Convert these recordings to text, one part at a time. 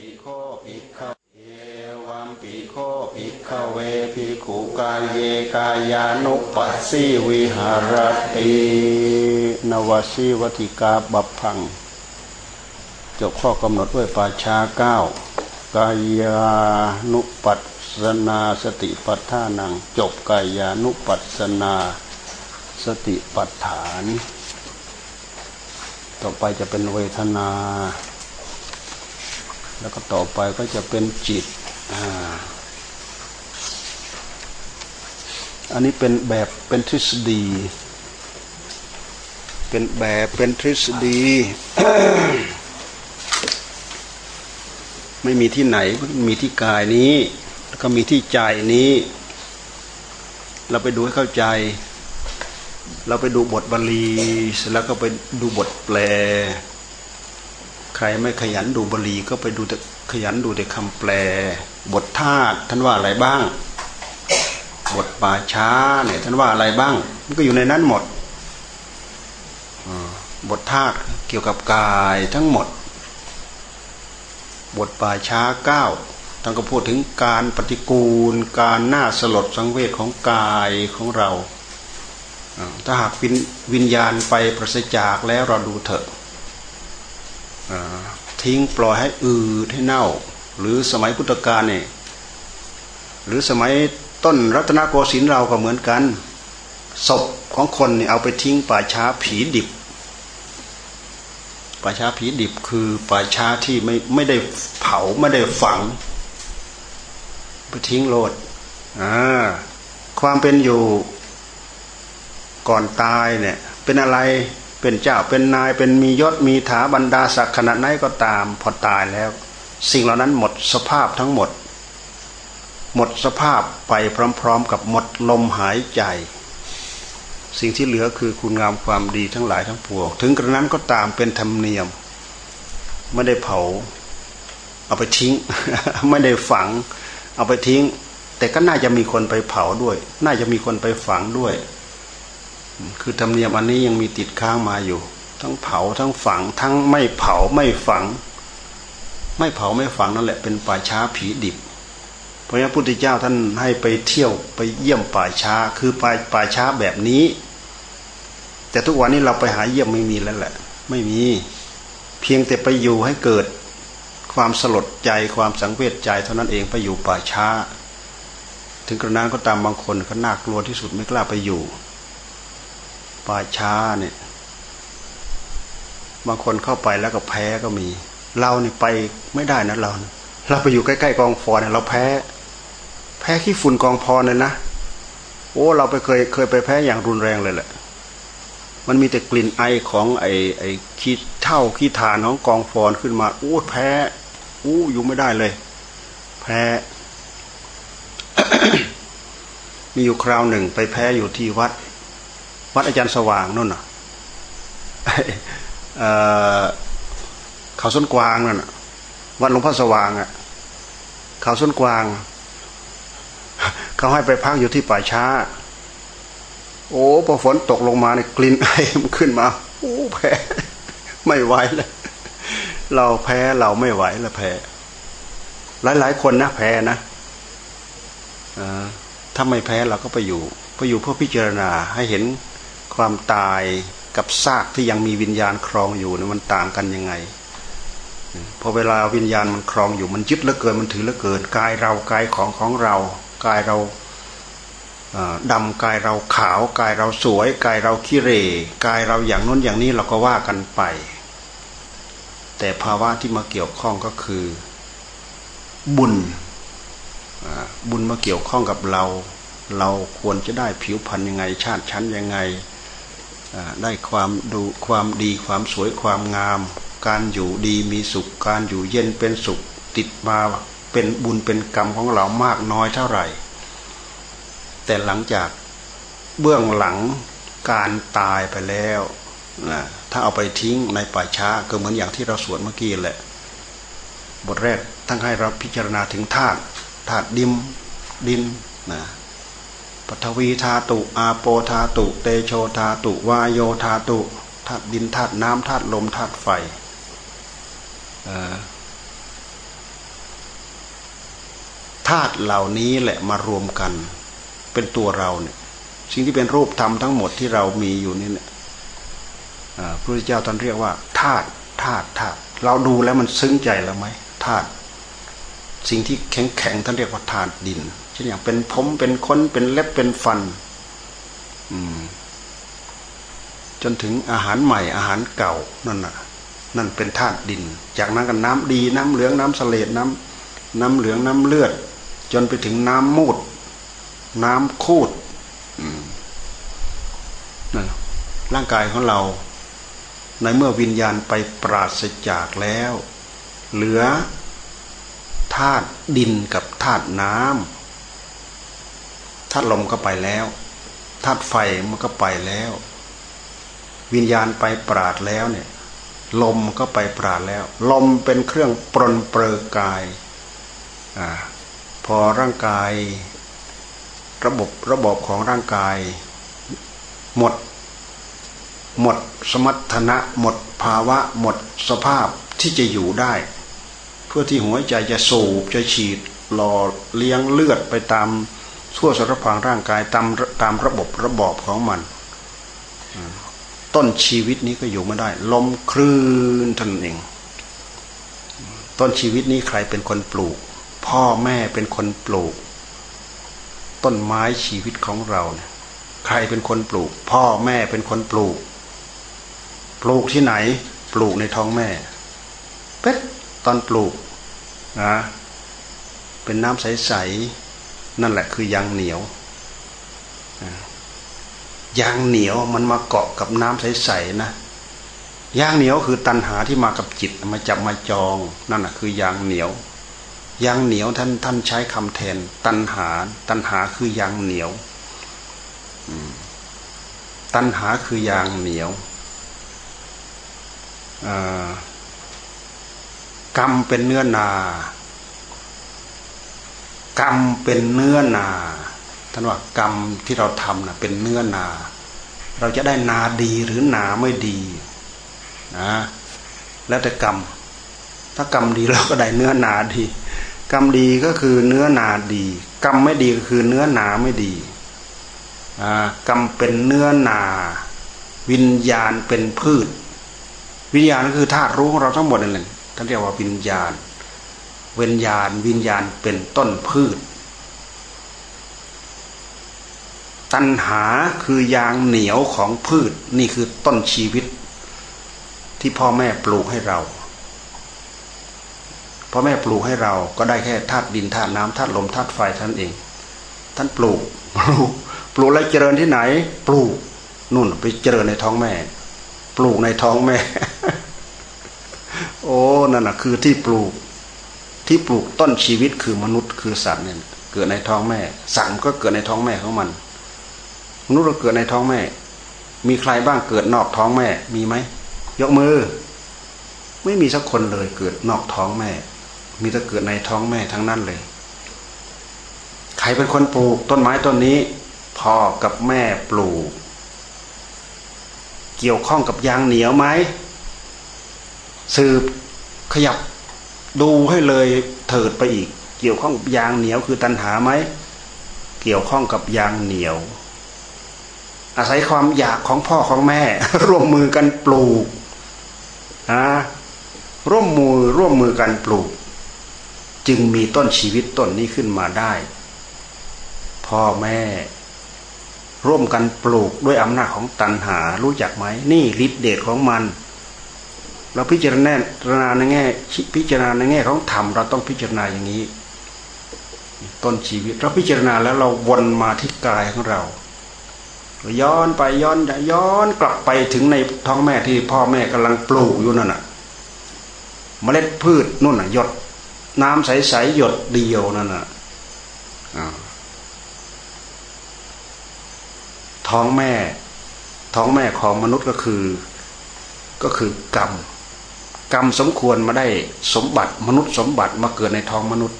ปิโคภิกขเอวัมปิโคภิกขเวภิกขุกายเยกายานุปัสสีวิหารตินวสีวติกาบัพพัง จบข้อกำหนดด้วยปาชาเก้ากายานุปัสสนาสติปัฏฐานัง จบกายานุปัสสนาสติปัฏฐาน ต่อไปจะเป็นเวทนา แล้วก็ต่อไปก็จะเป็นจิตอันนี้เป็นแบบเป็นทฤษฎี เป็นแบบเป็นทฤษฎี ไม่มีที่ไหนมีที่กายนี้ แล้วก็มีที่ใจนี้ เราไปดูให้เข้าใจ เราไปดูบทบาลีเสร็จแล้วก็ไปดูบทแปล ใครไม่ขยันดูบาลีก็ไปดูแต่ขยันดูแต่คำแปล บทธาตุท่านว่าอะไรบ้าง บทป่าช้าเนี่ยท่านว่าอะไรบ้าง มันก็อยู่ในนั้นหมดบทธาตุเกี่ยวกับกายทั้งหมด บทป่าช้าเก้าท่านก็พูดถึงการปฏิกูล การน่าสลดสังเวชของกายของเราถ้าหากวิญวิญญาณไปประสจากแล้วเราดูเถอะ ทิ้งปล่อยให้อืดให้เน่า หรือสมัยพุทธกาลเนี่ยหรือสมัยต้นรัตนโกสินทร์เราก็เหมือนกัน ศพของคนเนี่ยเอาไปทิ้งป่าช้าผีดิบ ป่าช้าผีดิบคือป่าช้าที่ไม่ไม่ได้เผาไม่ได้ฝัง ไปทิ้งโลดอ่าความเป็นอยู่ก่อนตายเนี่ย เป็นอะไร เป็นเจ้าเป็นนายเป็นมียศมีถาบรรดาศักดิ์ขนาดไหนก็ตามพอตายแล้ว สิ่งเหล่านั้นหมดสภาพทั้งหมด หมดสภาพไปพร้อมๆ กับหมดลมหายใจ สิ่งที่เหลือคือคุณงามความดีทั้งหลายทั้งปวงถึงกระนั้นก็ตามเป็นธรรมเนียมไม่ได้เผา เอาไปทิ้ง ไม่ได้ฝัง เอาไปทิ้ง แต่ก็น่าจะมีคนไปเผาด้วย น่าจะมีคนไปฝังด้วย คือธรรมเนียมอันนี้ยังมีติดค้างมาอยู่ ทั้งเผาทั้งฝัง ทั้งไม่เผาไม่ฝัง ไม่เผาไม่ฝังนั่นแหละเป็นป่าช้าผีดิบ เพราะฉะนั้นพุทธเจ้าท่านให้ไปเที่ยวไปเยี่ยมป่าช้า คือป่าป่าช้าแบบนี้ แต่ทุกวันนี้เราไปหาเยี่ยมไม่มีแล้วแหละ ไม่มี เพียงแต่ไปอยู่ให้เกิดความสลดใจความสังเวชใจเท่านั้นเองไปอยู่ป่าช้า ถึงกระนั้นก็ตามบางคนก็น่ากลัวที่สุดไม่กล้าไปอยู่ ป่าช้าเนี่ยบางคนเข้าไปแล้วก็แพ้ก็มี เราเนี่ยไปไม่ได้นะเรา เราไปอยู่ใกล้ๆกองฟอนเนี่ยเราแพ้ แพ้ขี้ฝุ่นกองพรเลยนะโอ้เราไปเคยเคยไปแพ้อย่างรุนแรงเลยแหละ มันมีแต่กลิ่นไอของไอไอขี้เท่าขี้ฐานของกองฟอนขึ้นมาโอ้แพ้อู้อยู่ไม่ได้เลย แพ้ มีอยู่คราวหนึ่งไปแพ้อยู่ที่วัด วัดอาจารย์สว่างนู่นน่ะเขาส้นกวางนั่นวัดหลวงพ่อสว่างอะ เขาส้นกวาง เขาให้ไปพักอยู่ที่ป่าช้า โอ้พอฝนตกลงมาเนี่ยกลิ่นไอมันขึ้นมาโอ้แพ้ไม่ไหวเลยเราแพ้เราไม่ไหวแล้วแพ้หลายๆคนนะแพ้นะถ้าไม่แพ้เราก็ไปอยู่ไปอยู่เพื่อพิจารณาให้เห็น ความตายกับซากที่ยังมีวิญญาณครองอยู่นี่มันต่างกันยังไงพอเวลาวิญญาณมันครองอยู่มันยึดเหลือเกินมันถือเหลือเกินกายเรากายของของเรากายเราดำกายเราขาวกายเราสวยกายเราขี้เรกายเราอย่างน้นอย่างนี้เราก็ว่ากันไป แต่ภาวะที่มาเกี่ยวข้องก็คือ บุญบุญมาเกี่ยวข้องกับเรา เราควรจะได้ผิวพรรณยังไง ชาติชั้นยังไง ได้ความดูความดีความสวยความงาม การอยู่ดีมีสุข การอยู่เย็นเป็นสุขติดมาเป็นบุญเป็นกรรมของเรามากน้อยเท่าไหร่ แต่หลังจากเบื้องหลังการตายไปแล้วนะถ้าเอาไปทิ้งในป่าช้าก็เหมือนอย่างที่เราสวดเมื่อกี้แหละ บทแรกทั้งให้เราพิจารณาถึงธาตุธาตุดิมดินนะ ปฐวีธาตุ อาโปธาตุ เตโชธาตุ วายโยธาตุธาตุดินธาตุน้ำธาตุลมธาตุไฟธาตุเหล่านี้แหละมารวมกัน เป็นตัวเราเนี่ย สิ่งที่เป็นรูปธรรมทั้งหมดที่เรามีอยู่นี่เนี่ยพระพุทธเจ้าท่านเรียกว่าธาตุธาตุธาตุเราดูแล้วมันซึ้งใจแล้วไหมธาตุสิ่งที่แข็งแข็งท่านเรียกว่าธาตุดิน ช่นอย่างเป็นผมเป็นขนเป็นเล็บเป็นฟัน อืม จนถึงอาหารใหม่อาหารเก่านั่นน่ะ นั่นเป็นธาตุดิน จากนั้นก็น้ำดีน้ำเหลืองน้ำเสลดน้ำน้ำเหลืองน้ำเลือด จนไปถึงน้ำมูด น้ำคูดนั่นร่างกายของเรา ในเมื่อวิญญาณไปปราศจากแล้ว เหลือธาตุดินกับธาตุน้ำ ธาตุลมก็ไปแล้วธาตุไฟมันก็ไปแล้ว วิญญาณไปปราดแล้วเนี่ย ลมก็ไปปราดแล้ว ลมเป็นเครื่องปรนเปลือกายอพอร่างกาย ระบบระบบของร่างกาย หมด หมดสมรรถนะ หมดภาวะ หมดสภาพที่จะอยู่ได้ เพื่อที่หัวใจจะสูบจะฉีดหล่อเลี้ยงเลือดไปตาม ทั่วสารพางร่างกายตามตามระบบระบอบของมัน ต้นชีวิตนี้ก็อยู่ไม่ได้ลมคลื่นท่านเอง ต้นชีวิตนี้ใครเป็นคนปลูก พ่อแม่เป็นคนปลูก ต้นไม้ชีวิตของเราเนี่ยใครเป็นคนปลูก พ่อแม่เป็นคนปลูก ปลูกที่ไหน ปลูกในท้องแม่เป็ดตอนปลูกนะเป็นน้ำใสๆ นั่นแหละคือยางเหนียวยางเหนียวมันมาเกาะกับน้ำใสๆนะยางเหนียวคือตัณหาที่มากับจิตมาจับมาจอง นั่นแหะคือยางเหนียวยางเหนียวท่านท่านใช้คำแทน ตัณหา ตัณหาคือยางเหนียวตัณหาคือยางเหนียวกรรมเป็นเนื้อนา กรรมเป็นเนื้อนาท่านว่ากรรมที่เราทำนะเป็นเนื้อนา เราจะได้นาดีหรือนาไม่ดีนะแล้วแต่กรรม ถ้ากรรมดีเราก็ได้เนื้อนาดี กรรมดีก็คือเนื้อนาดี กรรมไม่ดีก็คือเนื้อนาไม่ดีกรรมเป็นเนื้อนา วิญญาณเป็นพืช วิญญาณก็คือธาตุรู้ของเราทั้งหมดนั่นแหละท่านเรียกว่าวิญญาณ วิญญาณวิญญาณเป็นต้นพืช ตัณหาคือยางเหนียวของพืชนี่คือต้นชีวิต ที่พ่อแม่ปลูกให้เราพ่อแม่ปลูกให้เราก็ได้แค่ธาตุดินธาตุน้ำธาตุลมธาตุไฟท่านเอง ท่านปลูกปลูกปลูกแล้วเจริญที่ไหน ปลูกนู่นไปเจริญในท้องแม่ ปลูกในท้องแม่ โอ้นั่นแหะคือที่ปลูก ที่ปลูกต้นชีวิตคือมนุษย์คือสัตว์เนี่ยเกิดในท้องแม่สัตว์ก็เกิดในท้องแม่ของมันมนุษย์เราเกิดในท้องแม่ มีใครบ้างเกิดนอกท้องแม่มีไหมยกมือ ไม่มีสักคนเลยเกิดนอกท้องแม่ มีแต่เกิดในท้องแม่ทั้งนั้นเลย ใครเป็นคนปลูกต้นไม้ต้นนี้พ่อกับแม่ปลูก เกี่ยวข้องกับยางเหนียวไหมสืบขยับ ดูให้เลยเถิดไปอีก เกี่ยวข้องยางเหนียวคือตัณหาไหมเกี่ยวข้องกับยางเหนียว อาศัยความอยากของพ่อของแม่ ร่วมมือกันปลูกนะร่วมมือร่วมมือกันปลูก จึงมีต้นชีวิตต้นนี้ขึ้นมาได้ พ่อแม่ ร่วมกันปลูกด้วยอำนาจของตัณหารู้จักไหม นี่ฤทธิเดชของมัน เราพิจารณาในแง่พิจารณาในแง่ของธรรมเราต้องพิจารณาอย่างนี้ ต้นชีวิตเราพิจารณาแล้วเราวนมาที่กายของเราย้อนไปย้อนย้อนกลับไปถึงในท้องแม่ที่พ่อแม่กำลังปลูกอยู่นั่นน่ะ เมล็ดพืชนู่นน่ะ หยด น้ำใสๆหยดเดียวนั่นน่ะท้องแม่ ท้องแม่ของมนุษย์ก็คือ ก็คือกรรม กรรมสมควรมาได้สมบัติมนุษย์สมบัติมาเกิดในท้องมนุษย์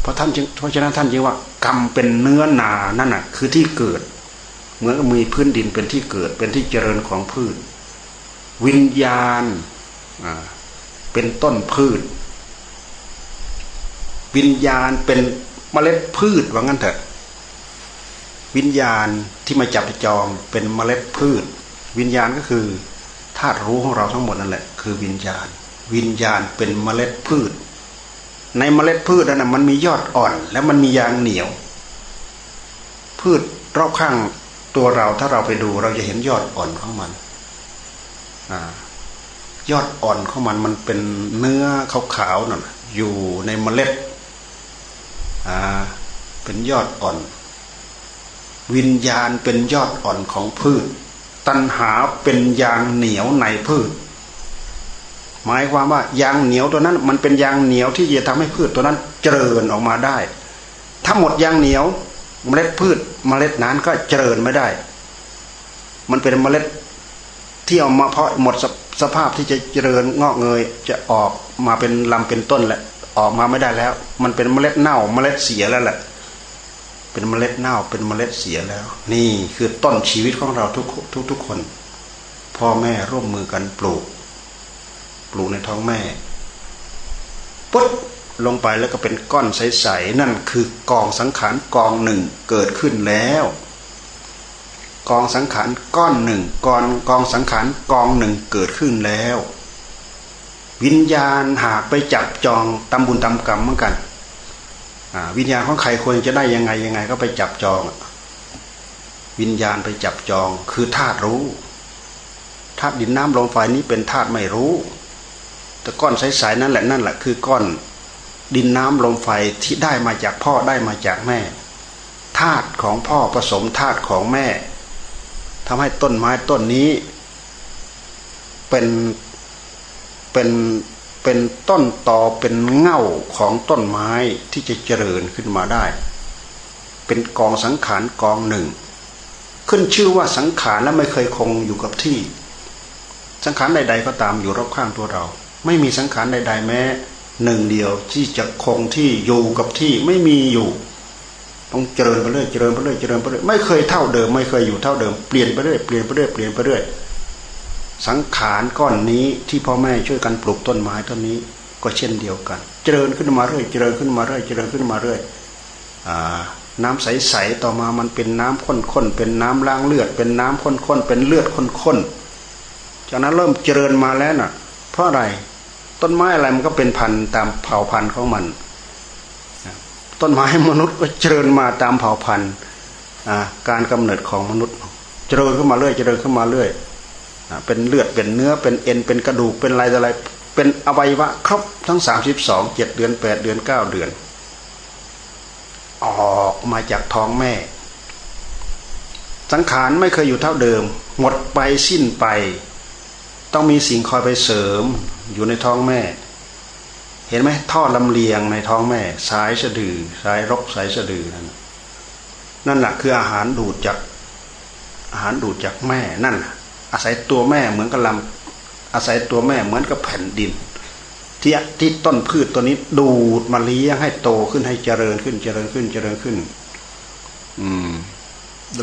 เพราะท่านจึงเพราะฉะนั้นท่านจึงว่ากรรมเป็นเนื้อนานั่นน่ะคือที่เกิดเหมือนมีพื้นดินเป็นที่เกิดเป็นที่เจริญของพืช วิญญาณเป็นต้นพืช วิญญาณเป็นเมล็ดพืชว่างั้นเถอะ วิญญาณที่มาจับจองเป็นเมล็ดพืช วิญญาณก็คือ ธาตุรู้ของเราทั้งหมดนั่นแหละ คือวิญญาณ วิญญาณเป็นเมล็ดพืช ในเมล็ดพืชนั้นมันมียอดอ่อน และมันมียางเหนียว พืชรอบข้างตัวเราถ้าเราไปดูเราจะเห็นยอดอ่อนของมันอยอดอ่อนของมันมันเป็นเนื้อขาวๆนั่นอยู่ในเมล็ดเป็นยอดอ่อน วิญญาณเป็นยอดอ่อนของพืช ตัณหาเป็นยางเหนียวในพืช หมายความว่ายางเหนียวตัวนั้น มันเป็นยางเหนียวที่จะทำให้พืชตัวนั้นเจริญออกมาได้ ถ้าหมดยางเหนียวเมล็ดพืชเมล็ดนั้นก็เจริญไม่ได้ มันเป็นเมล็ดที่เอามาเพาะหมดสภาพที่จะเจริญงอกเงยจะออกมาเป็นลำเป็นต้นแหละ ออกมาไม่ได้แล้ว มันเป็นเมล็ดเน่าเมล็ดเสียแล้วแหละ เป็นเมล็ดเน่า เป็นเมล็ดเสียแล้ว นี่คือต้นชีวิตของเราทุกทุกทุกคน พ่อแม่ร่วมมือกันปลูก ปลูกในท้องแม่ปุ๊บลงไปแล้วก็เป็นก้อนใสๆนั่นคือกองสังขารกองหนึ่งเกิดขึ้นแล้ว กองสังขารก้อนหนึ่งกองกองสังขารกองหนึ่งเกิดขึ้นแล้ว วิญญาณหากไปจับจองตำบุญตำกรรมเหมือนกัน วิญญาณของใครควรจะได้ยังไงยังไง ก็ไปจับจอง วิญญาณไปจับจองคือธาตุรู้ธาตุดินน้ำลมไฟนี้เป็นธาตุไม่รู้ แต่ก้อนใสๆนั่นแหละนั่นแหละคือก้อนดินน้ำลมไฟที่ได้มาจากพ่อได้มาจากแม่ธาตุของพ่อผสมธาตุของแม่ทำให้ต้นไม้ต้นนี้ เป็นเป็น เป็นต้นต่อเป็นเง่าของต้นไม้ที่จะเจริญขึ้นมาได้ เป็นกองสังขารกองหนึ่ง ขึ้นชื่อว่าสังขารและไม่เคยคงอยู่กับที่ สังขารใด ๆ ก็ตามอยู่รอบข้างตัวเรา ไม่มีสังขารใด ๆ แม้หนึ่งเดียวที่จะคงที่อยู่กับที่ไม่มีอยู่ต้องเจริญไปเรื่อยเจริญไปเรื่อยเจริญไปเรื่อยไม่เคยเท่าเดิม ไม่เคยอยู่เท่าเดิมเปลี่ยนไปเรื่อยเปลี่ยนไปเรื่อยเปลี่ยนไปเรื่อย สังขารก้อนนี้ที่พ่อแม่ช่วยกันปลูกต้นไม้ต้นนี้ก็เช่นเดียวกัน เจริญขึ้นมาเรื่อย เจริญขึ้นมาเรื่อย เจริญขึ้นมาเรื่อยน้ำใสๆต่อมามันเป็นน้ำข้นๆเป็นน้ำล้างเลือด เป็นน้ำข้นๆเป็นเลือดข้นๆจากนั้นเริ่มเจริญมาแล้วน่ะ เพราะอะไรต้นไม้อะไรมันก็เป็นพันธุ์ตามเผ่าพันธุ์ของมัน ต้นไม้มนุษย์ก็เจริญมาตามเผ่าพันธุ์การกำเนิดของมนุษย์ เจริญขึ้นมาเรื่อย เจริญขึ้นมาเรื่อย เป็นเลือดเป็นเนื้อเป็นเอ็นเป็นกระดูกเป็นอะไรอะไร เป็นอวัยวะครบทั้งสามสิบสองเจ็ดเดือนแปดเดือนเก้าเดือน ออกมาจากท้องแม่ สังขารไม่เคยอยู่เท่าเดิม หมดไปสิ้นไป ต้องมีสิ่งคอยไปเสริมอยู่ในท้องแม่ เห็นไหมท่อลำเลียงในท้องแม่ สายสะดือ สายรกสายสะดือนั่นนั่นแหละคืออาหารดูดจากอาหารดูดจากแม่นั่นแหละ อาศัยตัวแม่เหมือนกับลำอาศัยตัวแม่เหมือนกับแผ่นดินที่ที่ต้นพืชตัวนี้ดูดมาเลี้ยงให้โตขึ้นให้เจริญขึ้นเจริญขึ้นเจริญขึ้น อืม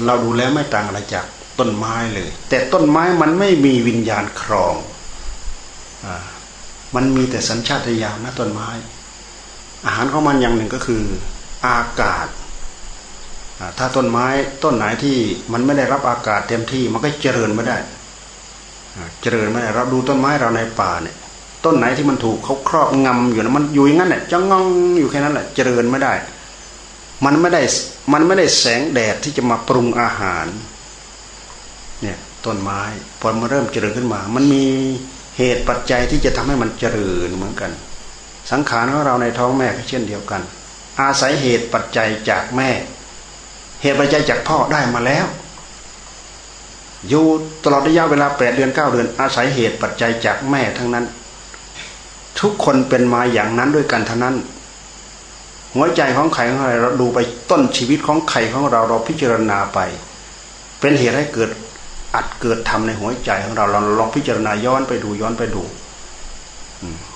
เราดูแล้วไม่ต่างอะไรจากต้นไม้เลย แต่ต้นไม้มันไม่มีวิญญาณครองอ่ามันมีแต่สัญชาตญาณนะต้นไม้ อาหารของมันอย่างหนึ่งก็คือ อากาศถ้าต้นไม้ต้นไหนที่มันไม่ได้รับอากาศเต็มที่มันก็เจริญไม่ได้ เจริญไม่ได้เราดูต้นไม้เราในป่าเนี่ยต้นไหนที่มันถูกเขาครอบงำอยู่นะมันอยู่อย่างนั้นแหละจะงองอยู่แค่นั้นแหละเจริญไม่ได้ มันไม่ได้มันไม่ได้แสงแดดที่จะมาปรุงอาหารเนี่ยต้นไม้พอมันเริ่มเจริญขึ้นมา มันมีเหตุปัจจัยที่จะทำให้มันเจริญเหมือนกัน สังขารของเราในท้องแม่ก็เช่นเดียวกัน อาศัยเหตุปัจจัยจากแม่ เหตุปัจจัยจากพ่อได้มาแล้ว อยู่ตลอดระยะเวลาแปดเดือนเก้าเดือน อาศัยเหตุปัจจัยจากแม่ทั้งนั้น ทุกคนเป็นมาอย่างนั้นด้วยกันทั้งนั้น หัวใจของใครของใครเราดูไปต้นชีวิตของใครของเราเราพิจารณาไป เป็นเหตุให้เกิดอัดเกิดทำในหัวใจของเราเราลองพิจารณาย้อนไปดูย้อนไปดู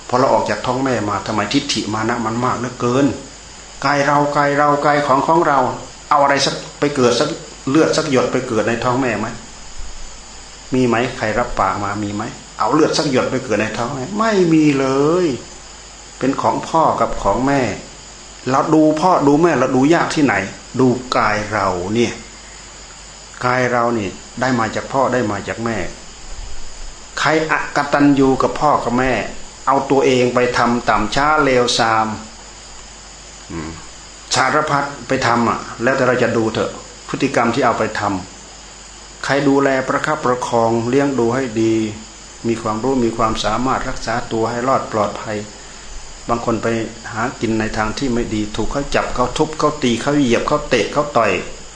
พอเราออกจากท้องแม่มาทำไมทิฏฐิมานะมันมากเหลือเกินกายเรากายเรากายของของเรา เอาอะไรสักไปเกิดสักเลือดสักหยดไปเกิดในท้องแม่ไหม มีไหมใครรับปากมามีไหมเอาเลือดสักหยดไปเกิดในท้องแม่ไม่มีเลย เป็นของพ่อกับของแม่ เราดูพ่อดูแม่เราดูยากที่ไหน ดูกายเราเนี่ยกายเรานี่ได้มาจากพ่อได้มาจากแม่ ใครอกตันยูกับพ่อกับแม่ เอาตัวเองไปทำต่ำช้าเลวซามสารพัดไปทำอะ แล้วแต่เราจะดูเถอะ พฤติกรรมที่เอาไปทำ ใครดูแลประคับประคองเลี้ยงดูให้ดี มีความรู้มีความสามารถรักษาตัวให้รอดปลอดภัย บางคนไปหากินในทางที่ไม่ดี ถูกเขาจับเขาทุบเขาตีเขาเหยียบเขาเตะเขาต่อย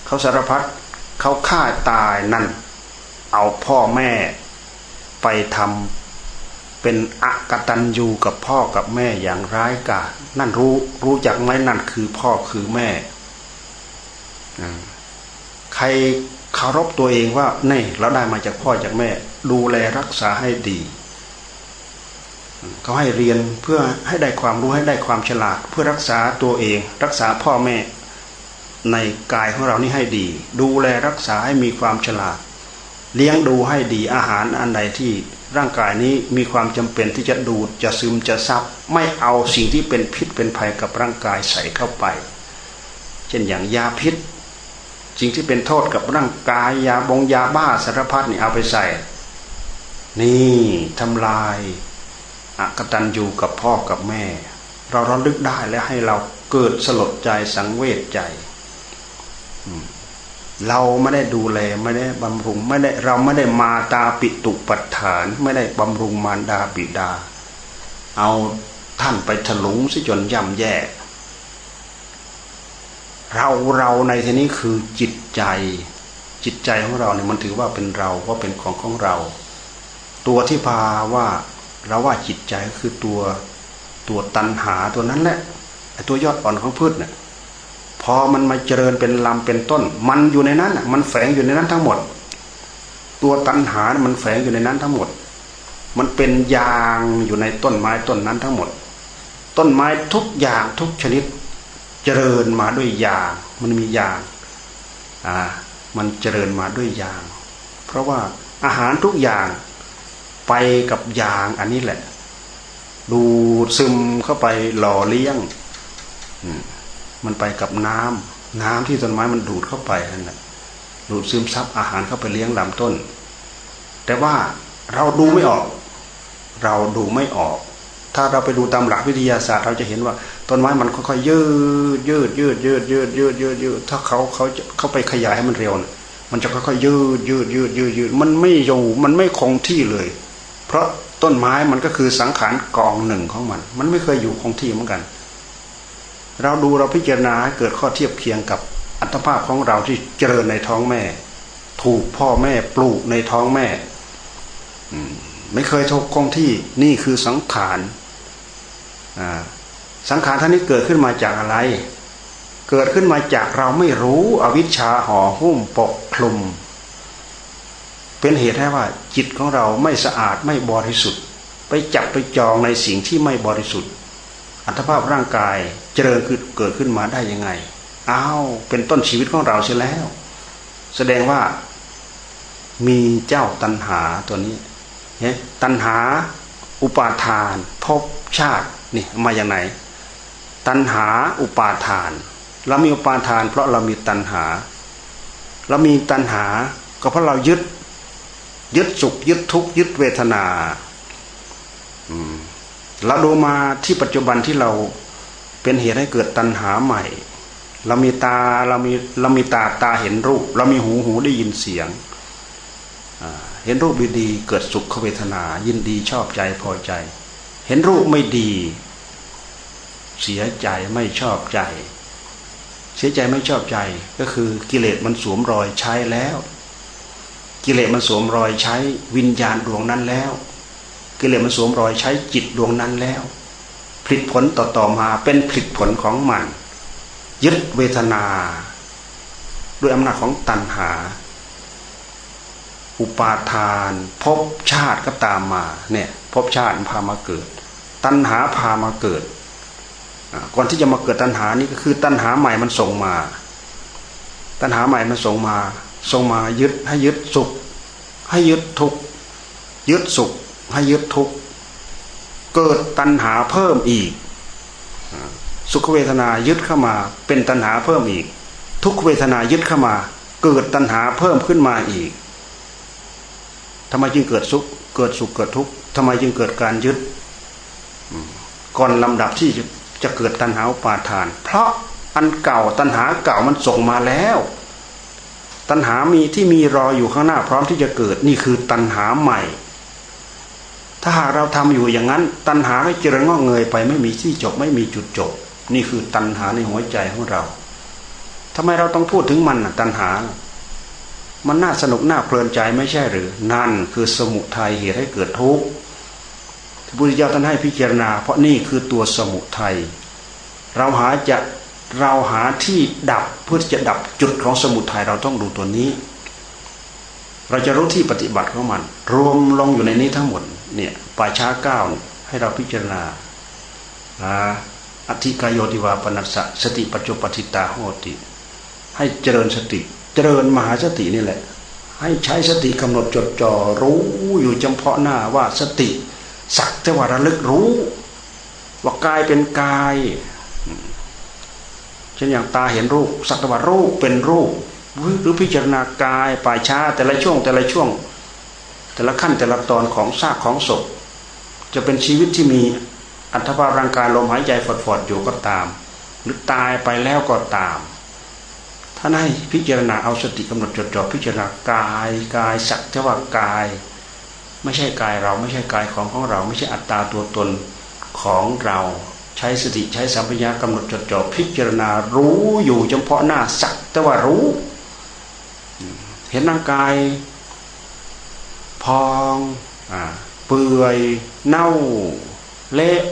เขาสารพัดเขาฆ่าตายนั่น เอาพ่อแม่ไปทำเป็นอกตันยูกับพ่อกับแม่อย่างร้ายกาจนั่นรู้รู้จักไหมนั่นคือพ่อคือแม่ใคร คารพตัวเองว่าเน่เราได้มาจากพ่อจากแม่ ดูแลรักษาให้ดีเขาให้เรียนเพื่อให้ได้ความรู้ให้ได้ความฉลาด เพื่อรักษาตัวเอง รักษาพ่อแม่ในกายของเรานี่ให้ดี ดูแลรักษาให้มีความฉลาด เลี้ยงดูให้ดีอาหารอันใดที่ร่างกายนี้มีความจำเป็นที่จะดูดจะซึมจะซับไม่เอาสิ่งที่เป็นพิษเป็นภัยกับร่างกายใส่เข้าไป เช่นอย่างยาพิษ สิ่งที่เป็นโทษกับร่างกายยาบงยาบ้าสารพัดนี่เอาไปใส่ นี่ทำลายอกตันอยู่กับพ่อกับแม่ เราระลึกได้และให้เราเกิดสลดใจสังเวชใจเราไม่ได้ดูแลไม่ได้บำรุงไม่ได้เราไม่ได้มาตาปิตุปัฏฐาน ไม่ได้บำรุงมารดาบิดา เอาท่านไปถลุงสิจนย่ำแย่ เราเราในที่นี้คือจิตใจ จิตใจของเราเนี่ยมันถือว่าเป็นเราว่าเป็นของของเรา ตัวที่พาว่าเราว่าจิตใจก็คือตัวตัวตันหาตัวนั้นแหละตัวยอดอ่อนของพืชเนี่ยพอมันมาเจริญเป็นลำเป็นต้น มันอยู่ในนั้นมันแฝงอยู่ในนั้นทั้งหมด ตัวตัณหามันแฝงอยู่ในนั้นทั้งหมด มันเป็นยางอยู่ในต้นไม้ต้นนั้นทั้งหมด ต้นไม้ทุกอย่างทุกชนิด เจริญมาด้วยยางมันมียางอ่ามันเจริญมาด้วยยาง เพราะว่าอาหารทุกอย่างไปกับยางอันนี้แหละ ดูซึมเข้าไปหล่อเลี้ยงมมันไปกับน้ำน้ำที่ต้นไม้มันดูดเข้าไปนั่นแหละดูดซึมซับอาหารเข้าไปเลี้ยงลำต้น แต่ว่าเราดูไม่ออก เราดูไม่ออก ถ้าเราไปดูตามหลักวิทยาศาสตร์ เราจะเห็นว่า ต้นไม้มันค่อยๆยืดยืดยืดยืดยืดยืดยืดยืดถ้าเขาเขาเข้าไปขยายให้มันเร็วนะมันจะค่อยๆยืดยืดยืดยืดยืดมันไม่อยู่มันไม่คงที่เลย เพราะต้นไม้มันก็คือสังขารกองหนึ่งของมัน มันไม่เคยอยู่คงที่เหมือนกัน เราดูเราพิจารณาเกิดข้อเทียบเคียงกับอัตภาพของเราที่เจริญในท้องแม่ ถูกพ่อแม่ปลูกในท้องแม่ไม่เคยทกคงที่นี่คือสังขาร สังขารท่านนี้เกิดขึ้นมาจากอะไร เกิดขึ้นมาจากเราไม่รู้อวิชชาห่อหุ้มปกคลุม เป็นเหตุให้ว่า จิตของเราไม่สะอาดไม่บริสุทธิ์ ไปจับไปจองในสิ่งที่ไม่บริสุทธิ์ อัตภาพร่างกายเจริญขึ้นเกิดขึ้นมาได้ยังไงอ้าวเป็นต้นชีวิตของเราเสียแล้ว แสดงว่า มีเจ้าตัณหาตัวนี้เนี่ยตัณหา อุปาทาน ภพชาตินี่มาอย่างไหน ตัณหาอุปาทาน เรามีอุปาทาน เพราะเรามีตัณหา เรามีตัณหาก็เพราะเรายึด ยึดสุข ยึดทุกข์ยึดเวทนาเราดูมาที่ปัจจุบันที่เราเป็นเหตุให้เกิดตัณหาใหม่ เรามีตาเรามีเรามีตาตาเห็นรูป เรามีหูหูได้ยินเสียงเห็นรูปดีเกิดสุขเวทนา ยินดีชอบใจพอใจ เห็นรูปไม่ดี เสียใจไม่ชอบใจ เสียใจไม่ชอบใจก็คือกิเลสมันสวมรอยใช้แล้ว กิเลสมันสวมรอยใช้วิญญาณดวงนั้นแล้ว กิเลสมันสวมรอยใช้จิตดวงนั้นแล้วผลิตผลต่อๆมาเป็นผลิตผลของมันยึดเวทนา ด้วยอำนาจของตัณหา อุปาทานภพชาติก็ตามมาเนี่ยภพชาติพามาเกิด ตัณหาพามาเกิด ก่อนที่จะมาเกิดตัณหานี่ก็คือตัณหาใหม่มันส่งมา ตัณหาใหม่มันส่งมาส่งมายึดให้ยึดสุข ให้ยึดทุกยึดสุข ให้ยึดทุกเกิดตัณหาเพิ่มอีก สุขเวทนายึดเข้ามา เป็นตัณหาเพิ่มอีก ทุกเวทนายึดเข้ามา เกิดตัณหาเพิ่มขึ้นมาอีกทำไมจึงเกิดสุข เกิดสุขเกิดทุกข์ทำไมจึงเกิดการยึดก่อนลำดับที่ จะเกิดตัณหาปาทาน เพราะอันเก่าตัณหาเก่ามันส่งมาแล้ว ตัณหามีที่มีรออยู่ข้างหน้าพร้อมที่จะเกิดนี่คือตัณหาใหม่ ถ้าหากเราทำอยู่อย่างนั้น ตัณหาก็จะงอกเงยไปไม่มีที่จบไม่มีจุดจบ นี่คือตัณหาในหัวใจของเราทำไมเราต้องพูดถึงมันตัณหา มันน่าสนุกน่าเพลินใจไม่ใช่หรือนั่นคือสมุทัยเหตุให้เกิดทุกข์ พุทธเจ้าท่านให้พิจารณา เพราะนี่คือตัวสมุทัยเราหาจะเราหาที่ดับเพื่อจะดับจุดของสมุทัยเราต้องดูตัวนี้ เราจะรู้ที่ปฏิบัติของมัน รวมลงอยู่ในนี้ทั้งหมดเนี่ยป่าช้าเก้าให้เราพิจารณาอธิกายโยติวาปนัสสะสติปัจจุปติตาโหติ ให้เจริญสติ เจริญมหาสตินี่แหละ ให้ใช้สติกำหนดจดจ่อรู้อยู่จำเพาะหน้าว่าสติ สักแต่ว่าระลึกรู้ ว่ากายเป็นกายเช่นอย่างตาเห็นรูปสักแต่ว่ารูปเป็นรูปหรือพิจารณากายป่าช้าแต่ละช่วงแต่ละช่วง แต่ละขั้นแต่ละตอนของซากของศพ จะเป็นชีวิตที่มีอัตภาพร่างกายลมหายใจฝอดๆอยู่ก็ตาม หรือตายไปแล้วก็ตามท่านให้พิจารณาเอาสติกำหนดจดจ่อพิจารณากายกายสักแต่ว่ากาย ไม่ใช่กายเราไม่ใช่กายของของเรา ไม่ใช่อัตตาตัวตนของเราใช้สติใช้สัมปญากำหนดจดจ่อพิจารณารู้อยู่เฉพาะหน้าสักแต่ว่ารู้ เห็นร่างกาย พองอเปื่อยเน่า เละ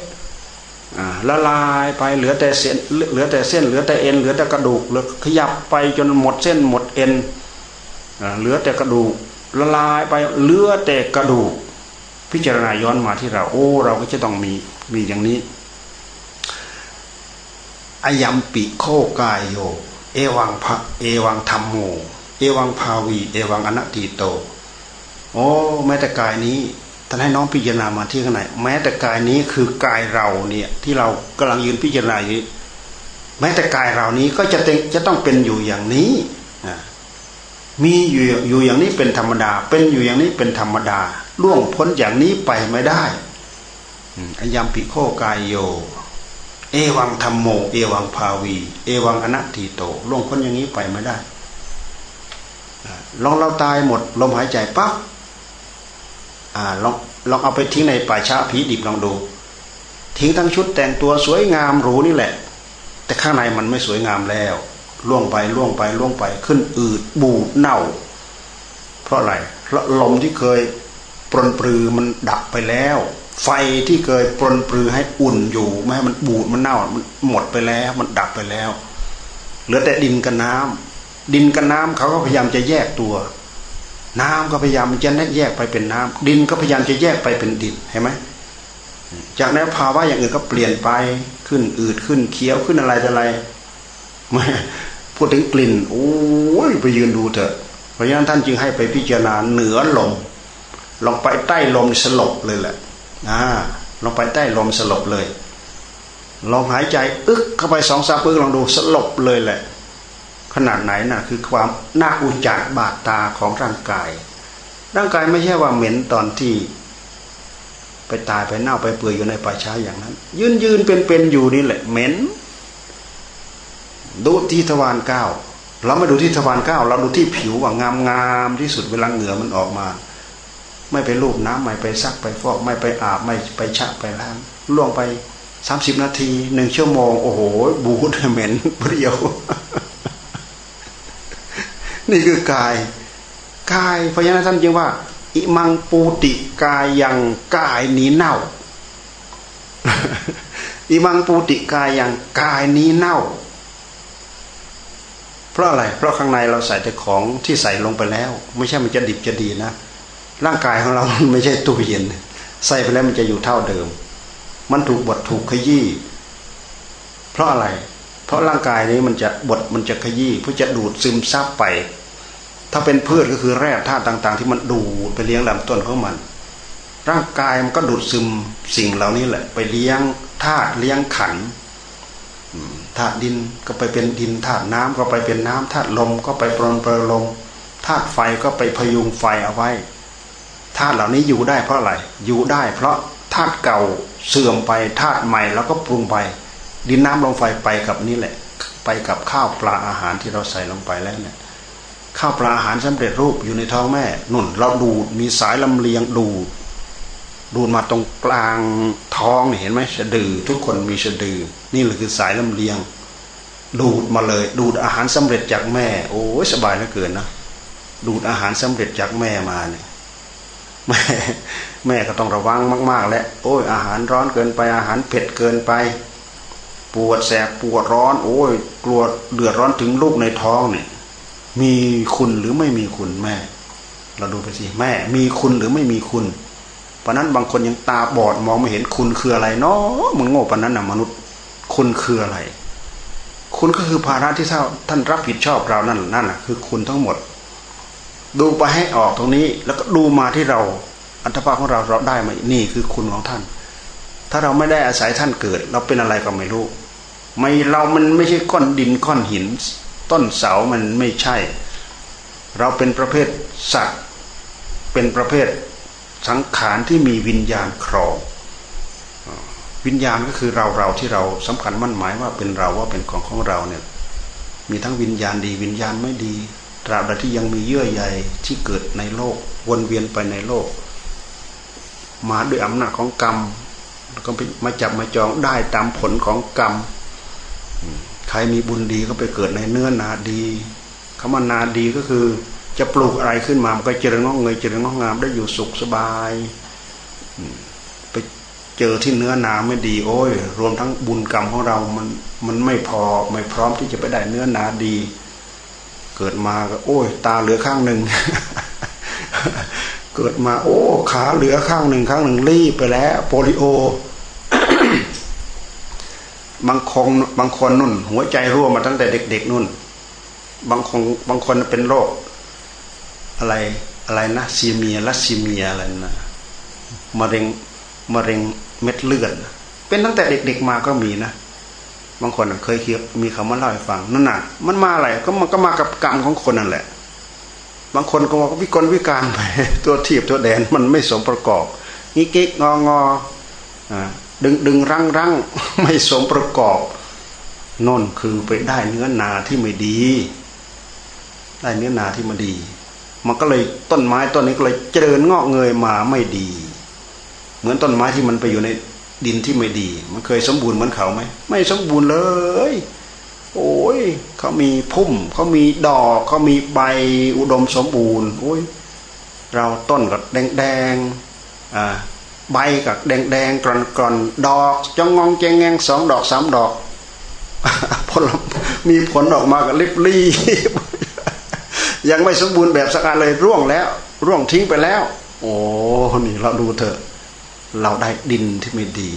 ละลายไปเหลือแต่เส้นเหลือแต่เส้น เหลือแต่เอ็นเหลือแต่กระดูกเหลือขยับไปจนหมดเส้นหมดเอ็นเหลือแต่กระดูก ละลายไปเหลือแต่กระดูก พิจารณาย้อนมาที่เรา โอ้ เราก็จะต้องมีมีอย่างนี้อยัมปิโคกายโย เอวังพระเอวังธรรมโม เอวังภาวี เอวังอนัตติโต โอ้แม้แต่กายนี้ท่านให้น้องพิจารณามาที่ข้างในแม้แต่กายนี้คือกายเราเนี่ย ที่เรากำลังยืนพิจารณาอยู่แม้แต่กายเรานี้ก็จะจะต้องเป็นอยู่อย่างนี้ มีอยู่อยู่อย่างนี้เป็นธรรมดา เป็นอยู่อย่างนี้เป็นธรรมดา ล่วงพ้นอย่างนี้ไปไม่ได้อายัมปิโคกายโย เอวังธรรมโม เอวังภาวี เอวังอนัตติโต ล่วงพ้นอย่างนี้ไปไม่ได้ลองเราตายหมดลมหายใจปั๊บลองลองเอาไปทิ้งในป่าช้าผีดิบลองดู ทิ้งทั้งชุดแต่งตัวสวยงามหรูนี่แหละ แต่ข้างในมันไม่สวยงามแล้ว ล่วงไปล่วงไปล่วงไปขึ้นอืดบูดเน่า เพราะอะไรเพราะลมที่เคยปรนปรือมันดับไปแล้ว ไฟที่เคยปรนปรือให้อุ่นอยู่ไม่ให้มันบูดมันเน่ามันหมดไปแล้ว มันดับไปแล้วเหลือแต่ดินกับน้ำดินกับน้ำเขาก็พยายามจะแยกตัว น้ำก็พยายามจะแยกไปเป็นน้ำดินก็พยายามจะแยกไปเป็นดินเห็นไหมจากนั้นภาวะอย่างอื่นก็เปลี่ยนไปขึ้นอืดขึ้นเคี้ยวขึ้นอะไรอะไรไม่ พูดถึงกลิ่นโอ้ยไปยืนดูเถอะเพราะฉะนั้นท่านจึงให้ไปพิจารณาเหนือลมลองไปใต้ลมสลบเลยแหละอ่าลงไปใต้ลมสลบเลย ลองหายใจอึกเข้าไปสองสามอึกลองดูสลบเลยแหละ ขนาดไหนนะ่ะ คือความน่าอุจจาบาดตาของร่างกาย ร่างกายไม่ใช่ว่าเหม็นตอนที่ ไปตายไปเน่าไปเปื่อยอยู่ในป่าช้าอย่างนั้น ยืนยืนเป็นเป็นอยู่นี่แหละเหม็น ดูที่ทวารเก้าเราไม่ดูที่ทวารเก้าเราดูที่ผิวว่างามงามที่สุดเวลาเหงื่อมันออกมา ไม่ไปลูบน้ำไม่ไปซักไปฟอกไม่ไปอาบไม่ไปชะไปล้างล่วงไปสามสิบนาทีหนึ่งชั่วโมง โอ้โห บูดเหม็นเปรี้ยว นี่คือกาย กายพราะฉะนั้นท่านจึงว่า อิมังปูติกายยังกายนี้เน่าอิมังปูติกายยังกายนี้เน่า เพราะอะไร เพราะข้างในเราใส่แต่ของที่ใส่ลงไปแล้ว ไม่ใช่มันจะดิบจะดีนะ ร่างกายของเราไม่ใช่ตู้เย็น ใส่ไปแล้วมันจะอยู่เท่าเดิม มันถูกบดถูกขยี้ เพราะอะไร เพราะร่างกายนี้มันจะบดมันจะขยี้เพื่อจะดูดซึมซับไป ถ้าเป็นพืชก็คือแร่ธาตุต่าง ๆ ที่มันดูดไปเลี้ยงลำต้นของมัน ร่างกายมันก็ดูดซึมสิ่งเหล่านี้แหละ ไปเลี้ยงธาตุเลี้ยงขัน ธาตุดินก็ไปเป็นดินธาตุน้ำก็ไปเป็นน้ำธาตุลมก็ไปปรนเปรลมธาตุไฟก็ไปพยุงไฟเอาไว้ธาตุเหล่านี้อยู่ได้เพราะอะไรอยู่ได้เพราะธาตุเก่าเสื่อมไปธาตุใหม่แล้วก็ปรุงไป ดินน้ำลมไฟไปกับนี่แหละ ไปกับข้าวปลาอาหารที่เราใส่ลงไปแล้วเนี่ยข้าวปลาอาหารสำเร็จรูปอยู่ในท้องแม่นุ่น เราดูดมีสายลำเลียงดูด ดูดมาตรงกลางท้องเห็นไหมสะดือ ทุกคนมีสะดือ นี่แหละคือสายลำเลียง ดูดมาเลย ดูดอาหารสำเร็จจากแม่ โอ้ยสบายเหลือเกินนะดูดอาหารสำเร็จจากแม่มาเนี่ยแม่แม่ก็ต้องระวังมาก ๆ แล้วโอ้ยอาหารร้อนเกินไปอาหารเผ็ดเกินไป ปวดแสบปวดร้อน โอ้ยกลัวเดือดร้อนถึงลูกในท้องเนี่ยมีคุณหรือไม่มีคุณแม่ เราดูไปสิแม่ มีคุณหรือไม่มีคุณ เพราะนั้นบางคนยังตาบอดมองไม่เห็นคุณคืออะไรเนาะมันโง่ปะนั้นนะมนุษย์คุณคืออะไร คุณก็คือภาระที่ท่านรับผิดชอบเรานั่นนั่นนะคือคุณทั้งหมด ดูไปให้ออกตรงนี้ แล้วก็ดูมาที่เรา อัตภาพของเราเราได้มานี่คือคุณของท่าน ถ้าเราไม่ได้อาศัยท่านเกิด เราเป็นอะไรก็ไม่รู้ไม่เรามันไม่ใช่ก้อนดินก้อนหิน ต้นเสามันไม่ใช่ เราเป็นประเภทสัตว์เป็นประเภท สังขารที่มีวิญญาณครองวิญญาณก็คือเราเราที่เราสำคัญมั่นหมายว่าเป็นเราว่าเป็นของของเราเนี่ยมีทั้งวิญญาณดีวิญญาณไม่ดีตราบใดที่ยังมีเยื่อใยที่เกิดในโลก วนเวียนไปในโลก มาด้วยอำนาจของกรรมก็มาจับมาจองได้ตามผลของกรรมใครมีบุญดีก็ไปเกิดในเนื้อนาดีคำว่านาดีก็คือ จะปลูกอะไรขึ้นมามันก็เจริญงอกเงยเจริญงอกงามได้อยู่สุขสบายไปเจอที่เนื้อนาไม่ดี โอ้ย รวมทั้งบุญกรรมของเรา มันมันไม่พอไม่พร้อมที่จะไปได้เนื้อนาดี เกิดมาก็ โอ้ย ตาเหลือข้างหนึ่งเกิดมา โอ้ขาเหลือข้างหนึ่งข้างหนึ่งรีบไปแล้ว โปลิโอบางคนบางคนนุ่น หัวใจรั่วมาตั้งแต่เด็ก ๆนุ่น บางคนบางคนเป็นโรค อะไรอะไรนะซีเมียลัสซีเมียอะไรนะมะเร็งมะเร็งเม็ดเลือดเป็นตั้งแต่เด็กๆมาก็มีนะบางคนเคยเคียมีคำว่าเล่าให้ฟังนั่นน่ะ มันมาอะไรก็มันก็มากับกรรมของคนนั่นแหละ บางคนก็บอกวิกลวิการไปตัวทีบตัวแดนมันไม่สมประกอบงี้กิ๊กงองอดึงดึงรั้งรั้งไม่สมประกอบนนคือไปได้เนื้อนาที่ไม่ดี ได้เนื้อนาที่ไม่ดี มันก็เลยต้นไม้ต้นนี้ก็เลยเจริญงอกเงยมาไม่ดี เหมือนต้นไม้ที่มันไปอยู่ในดินที่ไม่ดี มันเคยสมบูรณ์เหมือนเขาไหมไม่สมบูรณ์เลย โอ้ยเขามีพุ่มเขามีดอกเขามีใบอุดมสมบูรณ์โอ้ยเราต้นกับแดงแดงอ่าใบกับแดงแดงกรอนกรอนดอกจงงองแจงแงงสองดอกสามดอกผลมีผลออกมากับลิบลี่ ยังไม่สมบูรณ์แบบสักอันเลยร่วงแล้ว ร่วงทิ้งไปแล้ว โอ้นี่เราดูเถอะ เราได้ดินที่ไม่ดี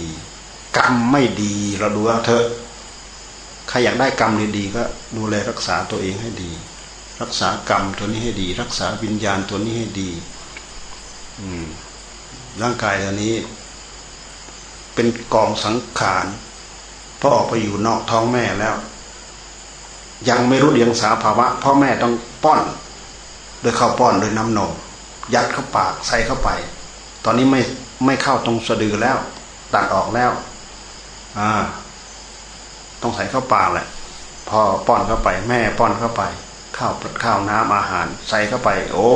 กรรมไม่ดี เราดูว่าเถอะใครอยากได้กรรมดีๆก็ดูแลรักษาตัวเองให้ดี รักษากรรมตัวนี้ให้ดี รักษาวิญญาณตัวนี้ให้ดี อืม ร่างกายตัวนี้ เป็นกองสังขารพอออกไปอยู่นอกท้องแม่แล้ว ยังไม่รู้เดียงสาภาวะพ่อแม่ต้องป้อนโดยข้าวป้อนโดยน้ำนมยัดเข้าปากใส่เข้าไป ตอนนี้ไม่ไม่เข้าตรงสะดือแล้วตัดออกแล้วอ่าต้องใส่เข้าปากแหละพ่อป้อนเข้าไป แม่ป้อนเข้าไป ข้าวข้าวน้ำอาหาร ใส่เข้าไป โอ้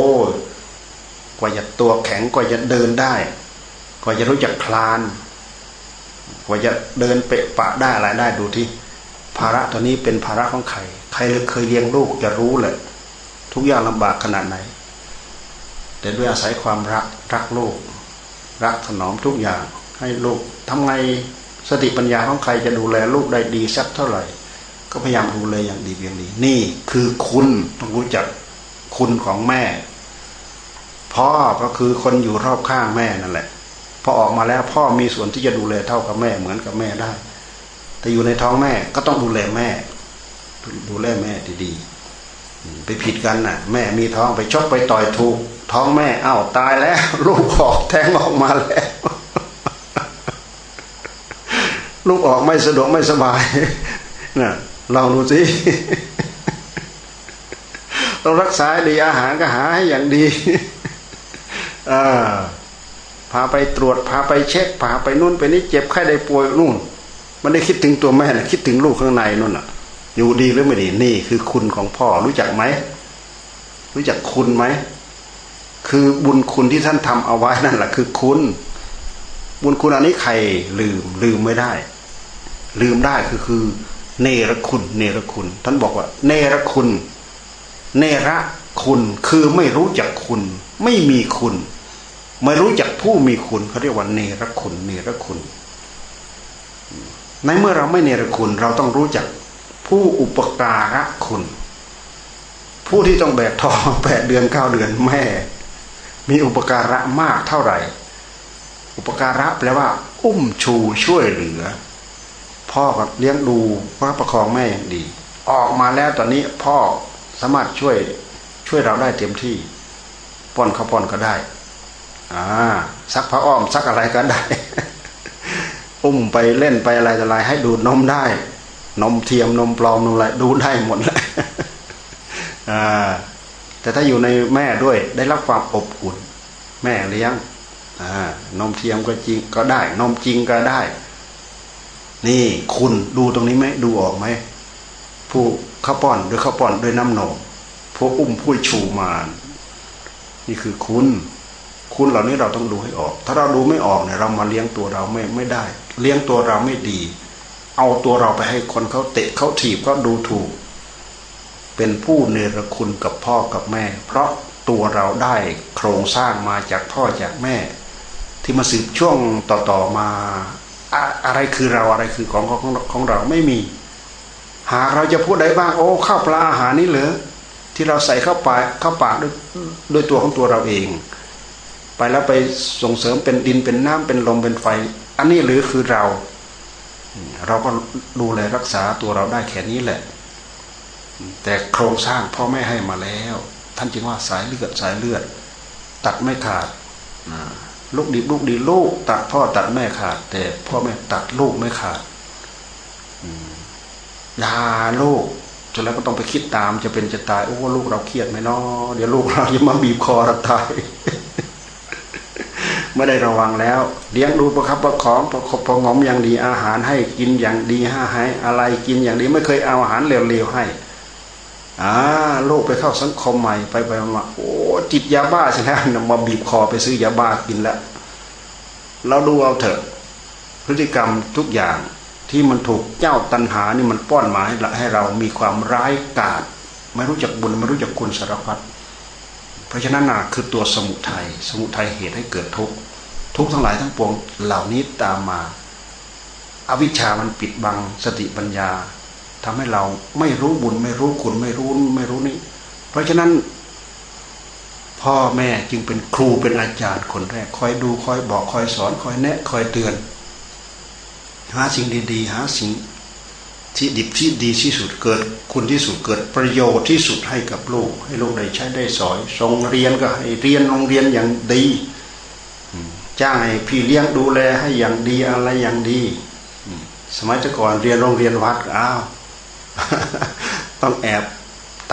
กว่าจะตัวแข็งกว่าจะเดินได้ กว่าจะรู้จักคลาน กว่าจะเดินเปะปะได้อะไรได้ดูที่ ภาระตัวนี้เป็นภาระของใคร ใครเคยเลี้ยงลูกจะรู้เลยทุกอย่างลำบากขนาดไหน แต่ด้วยอาศัยความรักรักลูก รักถนอมทุกอย่าง ให้ลูกทำไงสติปัญญาของใครจะดูแลลูกได้ดีสักเท่าไหร่ ก็พยายามดูแลอย่างดีเพียงดี นี่คือคุณต้องรู้จักคุณของแม่ พ่อก็คือคนอยู่รอบข้างแม่นั่นแหละพอออกมาแล้วพ่อมีส่วนที่จะดูแลเท่ากับแม่เหมือนกับแม่ได้ แต่อยู่ในท้องแม่ก็ต้องดูแลแม่ ดูแลแม่ดีๆไปผิดกันน่ะ แม่มีท้องไปชกไปต่อยถูก ท้องแม่อ้าวตายแล้วลูกออกแทงออกมาแล้วลูกออกไม่สะดวกไม่สบายน่ะลองดูสิต้องรักษาดีอาหารก็หาให้อย่างดีอพาไปตรวจพาไปเช็คพาไปนู่นไปนี่เจ็บไข้ได้ป่วยนู่น มันได้คิดถึงตัวแม่นะคิดถึงลูกข้างในนู่นอะ อยู่ดีหรือไม่ดีนี่คือคุณของพ่อรู้จักไหมรู้จักคุณไหมคือบุญคุณที่ท่านทำเอาไว้นั่นแหละคือคุณ บุญคุณอันนี้ใครลืมลืมไม่ได้ ลืมได้คือคือ เนรคุณ เนรคุณ ท่านบอกว่า เนรคุณ เนระคุณคือไม่รู้จักคุณ ไม่มีคุณ ไม่รู้จักผู้มีคุณเขาเรียกว่าเนรคุณ เนรคุณ ในเมื่อเราไม่เนรคุณเราต้องรู้จักผู้อุปการะคุณ ผู้ที่ต้องแบกท้องแปดเดือนเก้าเดือนแม่ มีอุปการะมากเท่าไหร่ อุปการะแปลว่า อุ้มชูช่วยเหลือ พ่อก็เลี้ยงดูพ่อประคองแม่อย่างดี ออกมาแล้วตอนนี้พ่อสามารถช่วยช่วยเราได้เต็มที่ป้อนข้าวป้อนก็ได้อ่าซักผ้าอ้อมซักอะไรก็ได้ อุ้มไปเล่นไปอะไรอะไรให้ดูนมได้ นมเทียมนมปลอมนมอะไรดูได้หมดเลยอ่าแต่ถ้าอยู่ในแม่ด้วยได้รับความอบอุ่น แม่เลี้ยงนมเทียมก็จริงก็ได้ นมจริงก็ได้ นี่คุณดูตรงนี้ไหมดูออกไหมผู้ข้าป้อนด้วยข้าป้อนด้วยน้ำนมผู้อุ้มผู้ชูมานี่คือคุณ คุณเหล่านี้เราต้องดูให้ออก ถ้าเราดูไม่ออกเนี่ยเรามาเลี้ยงตัวเราไม่ไม่ได้ เลี้ยงตัวเราไม่ดี เอาตัวเราไปให้คนเขาเตะเขาถีบเขาดูถูก เป็นผู้เนรคุณกับพ่อกับแม่ เพราะตัวเราได้โครงสร้างมาจากพ่อจากแม่ ที่มาสืบช่วงต่อๆมาอะอะไรคือเราอะไรคือของของของเราไม่มี หากเราจะพูดได้บ้างโอ้ข้าวปลาอาหารนี่เหรอที่เราใส่เข้าไปเข้าปากด้วยด้วยตัวของตัวเราเอง ไปแล้วไปส่งเสริมเป็นดินเป็นน้ำเป็นลมเป็นไฟ อันนี้หรือคือเรา เราก็ดูแลรักษาตัวเราได้แค่นี้แหละ แต่โครงสร้างพ่อแม่ให้มาแล้ว ท่านจึงว่าสายเลือดสายเลือด ตัดไม่ขาดลูกดีลูกดีลูก ตัดพ่อตัดแม่ขาด แต่พ่อแม่ตัดลูกไม่ขาดยาลูกจนแล้วก็ต้องไปคิดตามจะเป็นจะตายโอ้ลูกเราเครียดไหมเนาะเดี๋ยวลูกเราจะมาบีบคอเราตาย ไม่ได้ระวังแล้ว เลี้ยงดูประคับประคองประคบประงมอย่างดีอาหารให้กินอย่างดีห้าให้อะไรกินอย่างดีไม่เคยเอาอาหารเร็วๆให้อ่าโลกไปเข้าสังคมใหม่ไปไปมาโอ้จิตยาบ้าใช่ไหมมาบีบคอไปซื้อยาบ้ากินแล้วเราดูเอาเถอะ พฤติกรรมทุกอย่างที่มันถูกเจ้าตัณหานี่มันป้อนมาให้ให้เรามีความร้ายกาจไม่รู้จักบุญไม่รู้จักคุณสารพัด เพราะฉะนั้นน่ะคือตัวสมุทยัยสมุทัยเหตุให้เกิดทุกข์ทุกข์ทั้งหลายทั้งปวงเหล่านี้ตามมาอวิชชามันปิดบังสติปัญญาทำให้เราไม่รู้บุญไม่รู้คุณไม่รู้ไม่รู้นี่ เพราะฉะนั้น พ่อแม่จึงเป็นครูเป็นอาจารย์คนแรก คอยดูคอยบอกคอยสอน คอยแนะ คอยเตือน หาสิ่งดีๆ หาสิ่ง ที่ดิบที่ดีที่สุดเกิด คุณที่สุดเกิดประโยชน์ที่สุดให้กับลูก ให้ลูกได้ใช้ได้สอยทรงเรียนก็ให้เรียนโรงเรียนอย่างดีจ้างให้พี่เลี้ยงดูแลให้อย่างดีอะไรอย่างดีสมัยก่อนเรียนโรงเรียนวัดอ้าวต้องแอบ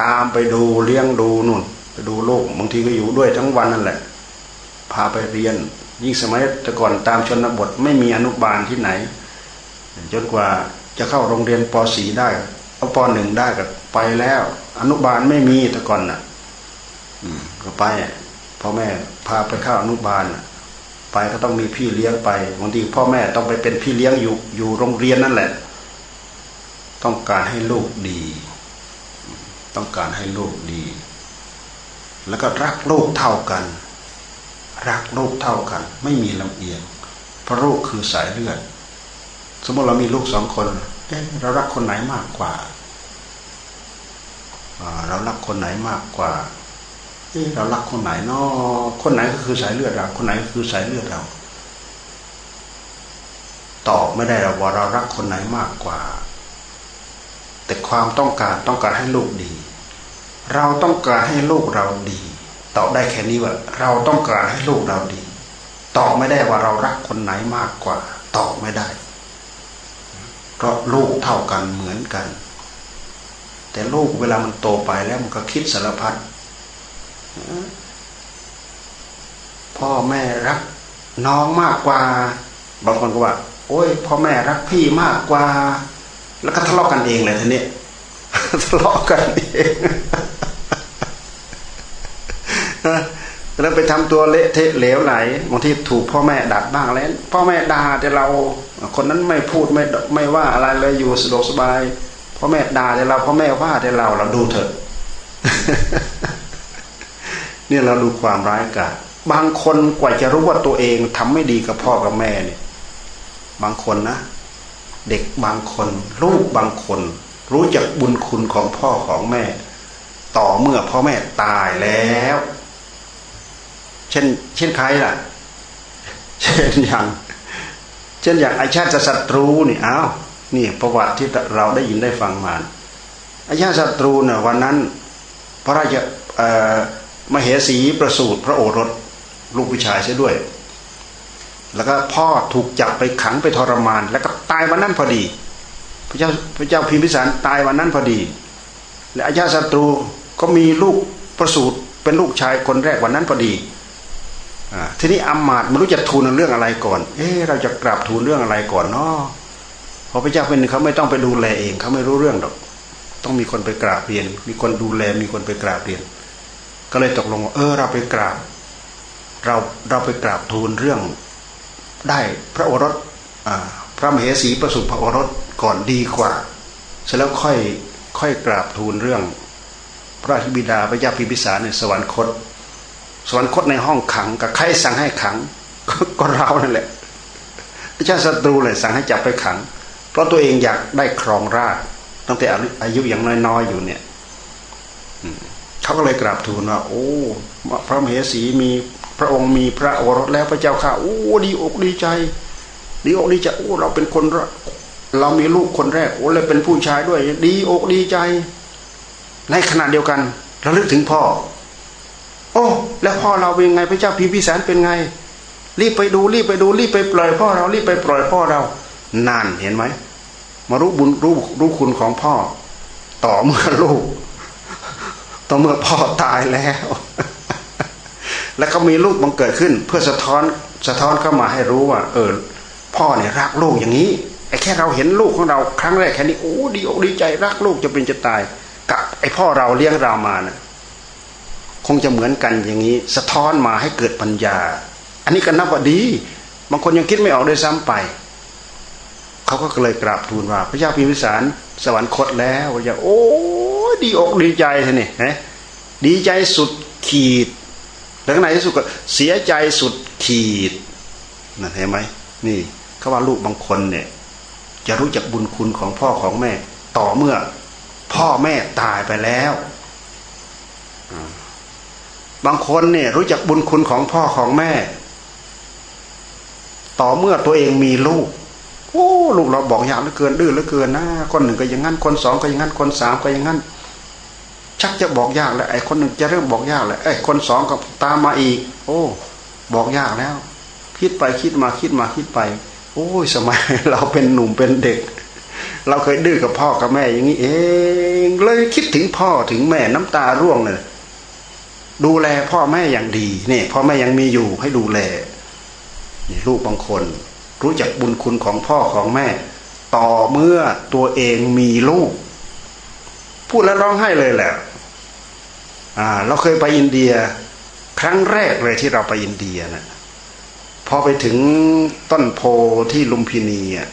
ตามไปดูเลี้ยงดูนู่น ไปดูโลกบางทีก็อยู่ด้วยทั้งวันนั่นแหละ พาไปเรียน ยิ่งสมัยแต่ก่อนตามชนบทไม่มีอนุบาลที่ไหนจนกว่า จะเข้าโรงเรียนป .4 ได้เอาป .1 ได้ก็ไปแล้ว อนุบาลไม่มีแต่ก่อนน่ะก็ไปพ่อแม่พาไปเข้าอนุบาลไปก็ต้องมีพี่เลี้ยงไปบางทีพ่อแม่ต้องไปเป็นพี่เลี้ยงอยู่อยู่โรงเรียนนั่นแหละ ต้องการให้ลูกดี ต้องการให้ลูกดี แล้วก็รักลูกเท่ากัน รักลูกเท่ากัน ไม่มีลำเอียงเพราะลูกคือสายเลือด สมมติเรามีลูกสองคนเเรารักคนไหนมากกว่าเรารักคนไหนมากกว่าเรารักคนไหนนาะคนไหนก็คือสายเลือดเรา คนไหนก็คือสายเลือดเรา ตอบไม่ได้เราว่าเรารักคนไหนมากกว่า แต่ความต้องการต้องการให้ลูกดี เราต้องการให้ลูกเราดี ตอบได้แค่นี้ว่า เราต้องการให้ลูกเราดี ตอบไม่ได้ว่าเรารักคนไหนมากกว่า ตอบไม่ได้ เพราะลูกเท่ากันเหมือนกัน แต่ลูกเวลามันโตไปแล้วมันก็คิดสารพัดพ่อแม่รักน้องมากกว่า บางคนก็ว่า โอ้ยพ่อแม่รักพี่มากกว่า แล้วก็ทะเลาะกันเองเลยทีนี้ทะเลาะกันเอง แล้วไปทำตัวเละเทะเหลวไหลบางทีถูกพ่อแม่ดัดบ้างแล้วพ่อแม่ด่าแต่เรา คนนั้นไม่พูดไม่ไม่ว่าอะไรเลยอยู่สะดวกสบายพ่อแม่ด่าแต่เราพ่อแม่ว่าแต่เราเราดูเถอะเนี่ยเราดูความร้ายกาจบางคนกว่าจะรู้ว่าตัวเองทำไม่ดีกับพ่อกับแม่เนี่ยบางคนนะเด็กบางคนลูกบางคน รู้จักบุญคุณของพ่อของแม่ ต่อเมื่อพ่อแม่ตายแล้ว เช่น เช่นใครล่ะ เช่นอย่าง เช่นอย่างอาชาติศัตรูนี่อ้าวนี่ประวัติที่เราได้ยินได้ฟังมาอาชาติศัตรูเนี่ยวันนั้น พระราชมเหสีประสูติพระโอรสลูกผู้ชายใช่ด้วย แล้วก็พ่อถูกจับไปขังไปทรมาน แล้วก็ตายวันนั้นพอดี พระเจ้าพระเจ้าพิมพิสารตายวันนั้นพอดี และอาชาติศัตรูก็มีลูกประสูติเป็นลูกชายคนแรกวันนั้นพอดี ทีนี้อามาตไม่รู้จะทูลเรื่องอะไรก่อน เอ๊เราจะกราบทูลเรื่องอะไรก่อนเนาะพอพระเจ้าเป็นเขาไม่ต้องไปดูแลเองเขาไม่รู้เรื่องหรอก ต้องมีคนไปกราบเรียน มีคนดูแลมีคนไปกราบเรียน ก็เลยตกลงว่าเออ เราไปกราบ เราเราไปกราบทูลเรื่อง ได้พระโอรสพระมเหสีประสูติพระโอรสก่อนดีกว่า เสร็จแล้วค่อยค่อยกราบทูลเรื่อง พระธิบิดาพระเจ้าพิพิสารในสวรรคต สวรรคตในห้องขังกับใครสั่งให้ขัง ก็เรานั่นแหละพระเจ้าศัตรูเลยสั่งให้จับไปขัง เพราะตัวเองอยากได้ครองราชตั้งแต่อายุอย่างน้อยๆอยู่เนี่ยเขาก็เลยกราบทูลว่า โอ้พระมเหสีมีพระองค์มีพระโอรสแล้วพระเจ้าข้าโอ้ดีอกดีใจ ดีอกดีใจโอ้เราเป็นคนเรามีลูกคนแรกโอ้เลยเป็นผู้ชายด้วย ดีอกดีใจ ในขณะเดียวกันระลึกถึงพ่อ แล้วพ่อเราเป็นไงพระเจ้าพิมพิสารเป็นไง รีบไปดูรีบไปดูรีบไปปล่อยพ่อเรารีบไปปล่อยพ่อเรานานเห็นไหมมารู้บุญรู้รู้คุณของพ่อ ต่อเมื่อลูก ต่อเมื่อพ่อตายแล้ว แล้วก็มีลูกบังเกิดขึ้น เพื่อสะท้อนสะท้อนเข้ามาให้รู้ว่า เออ พ่อเนี่ยรักลูกอย่างนี้ไอ้แค่เราเห็นลูกของเราครั้งแรกแค่นี้โอ้ดีอกดีใจรักลูกจะเป็นจะตาย กับไอ้พ่อเราเลี้ยงเรามานะ่ะ คงจะเหมือนกันอย่างนี้ สะท้อนมาให้เกิดปัญญา อันนี้ก็นับว่าดี บางคนยังคิดไม่ออกด้วยซ้ำไป เขาก็เลยกราบทูลว่า พระเจ้าพิมพิสารสวรรคตแล้วพระเจ้าโอ้ดีอกดีใจท่นี่นะดีใจสุดขีดแล้วในที่สุดก็เสียใจสุดขีดนั่นเห็นไหมนี่เขาว่าลูกบางคนเนี่ย จะรู้จักบุญคุณของพ่อของแม่ ต่อเมื่อ พ่อแม่ตายไปแล้ว บางคนเนี่ยรู้จักบุญคุณของพ่อของแม่ ต่อเมื่อตัวเองมีลูกโอ้ลูกเราบอกอยางเหลือเกินดื้อเหลือเกินนะคนหนึ่งก็อย่างนั้นคนสองก็อย่างนั้นคนสามก็อย่างนั้น ชักจะบอกยากแล้วไอ้คนหนึ่งจะเริ่มบอกยากแล้วไอ้คนสองก็ตามมาอีก โอ้ บอกยากแล้ว คิดไปคิดมาคิดมาคิดไป โอ้ยสมัย เราเป็นหนุ่มเป็นเด็ก เราเคยดื้อกับพ่อกับแม่อย่างนี้เองเลยคิดถึงพ่อถึงแม่น้ำตาร่วงเลย ดูแลพ่อแม่อย่างดีเนี่ยพ่อแม่ยังมีอยู่ให้ดูแลนี่ลูกบางคน รู้จักบุญคุณของพ่อของแม่ ต่อเมื่อตัวเองมีลูก พูดแล้วร้องไห้เลยแหละอ่า เราเคยไปอินเดีย ครั้งแรกเลยที่เราไปอินเดียนะพอไปถึงต้นโพที่ลุมพินีอะ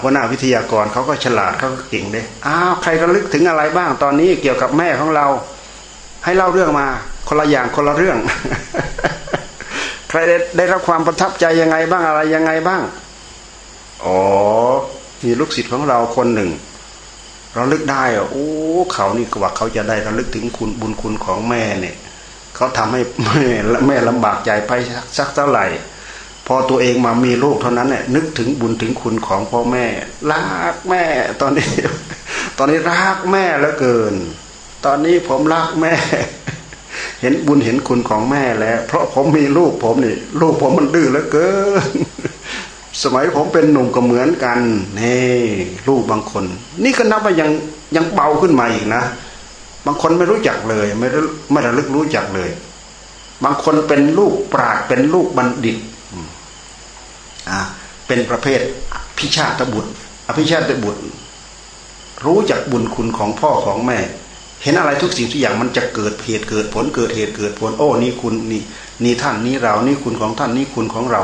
หัวหน้าวิทยากรเขาก็ฉลาดเขาก็เก่งเลยอ้าวใครก็ลึกถึงอะไรบ้างตอนนี้เกี่ยวกับแม่ของเรา ให้เล่าเรื่องมา คนละอย่างคนละเรื่อง ใครได้ได้รับความประทับใจยังไงบ้างอะไรยังไงบ้างอ๋อมีลูกศิษย์ของเราคนหนึ่งเราลึกได้อะโอ้เขานี่กว่าเขาจะได้ระลึกถึงคุณบุญคุณของแม่เนี่ยเขาทำให้แม่แม่ลำบากใจไปสักเท่าไหร่ พอตัวเองมามีลูกเท่านั้นเนี่ยนึกถึงบุญถึงคุณของพ่อแม่ รักแม่ตอนนี้ ตอนนี้รักแม่แล้วเกิน ตอนนี้ผมรักแม่ เห็นบุญเห็นคุณของแม่แล้ว เพราะผมมีลูกผมนี่ ลูกผมมันดื้อเหลือเกินสมัยผมเป็นหนุ่มก็เหมือนกันนี่ลูกบางคน นี่ก็นับว่ายังยังเบาขึ้นมาอีกนะบางคนไม่รู้จักเลย ไม่ไม่ระลึกรู้จักเลย บางคนเป็นลูกปราดเป็นลูกบัณฑิตอ่าเป็นประเภทพิชาตบุตร อภิชาตบุตร รู้จักบุญคุณของพ่อของแม่ เห็นอะไรทุกสิ่งทุกอย่างมันจะเกิดเหตุเกิดผลเกิดเหตุเกิดผล โอ้นี่คุณนี่นี่ท่านนี่เรานี่คุณของท่านนี่คุณของเรา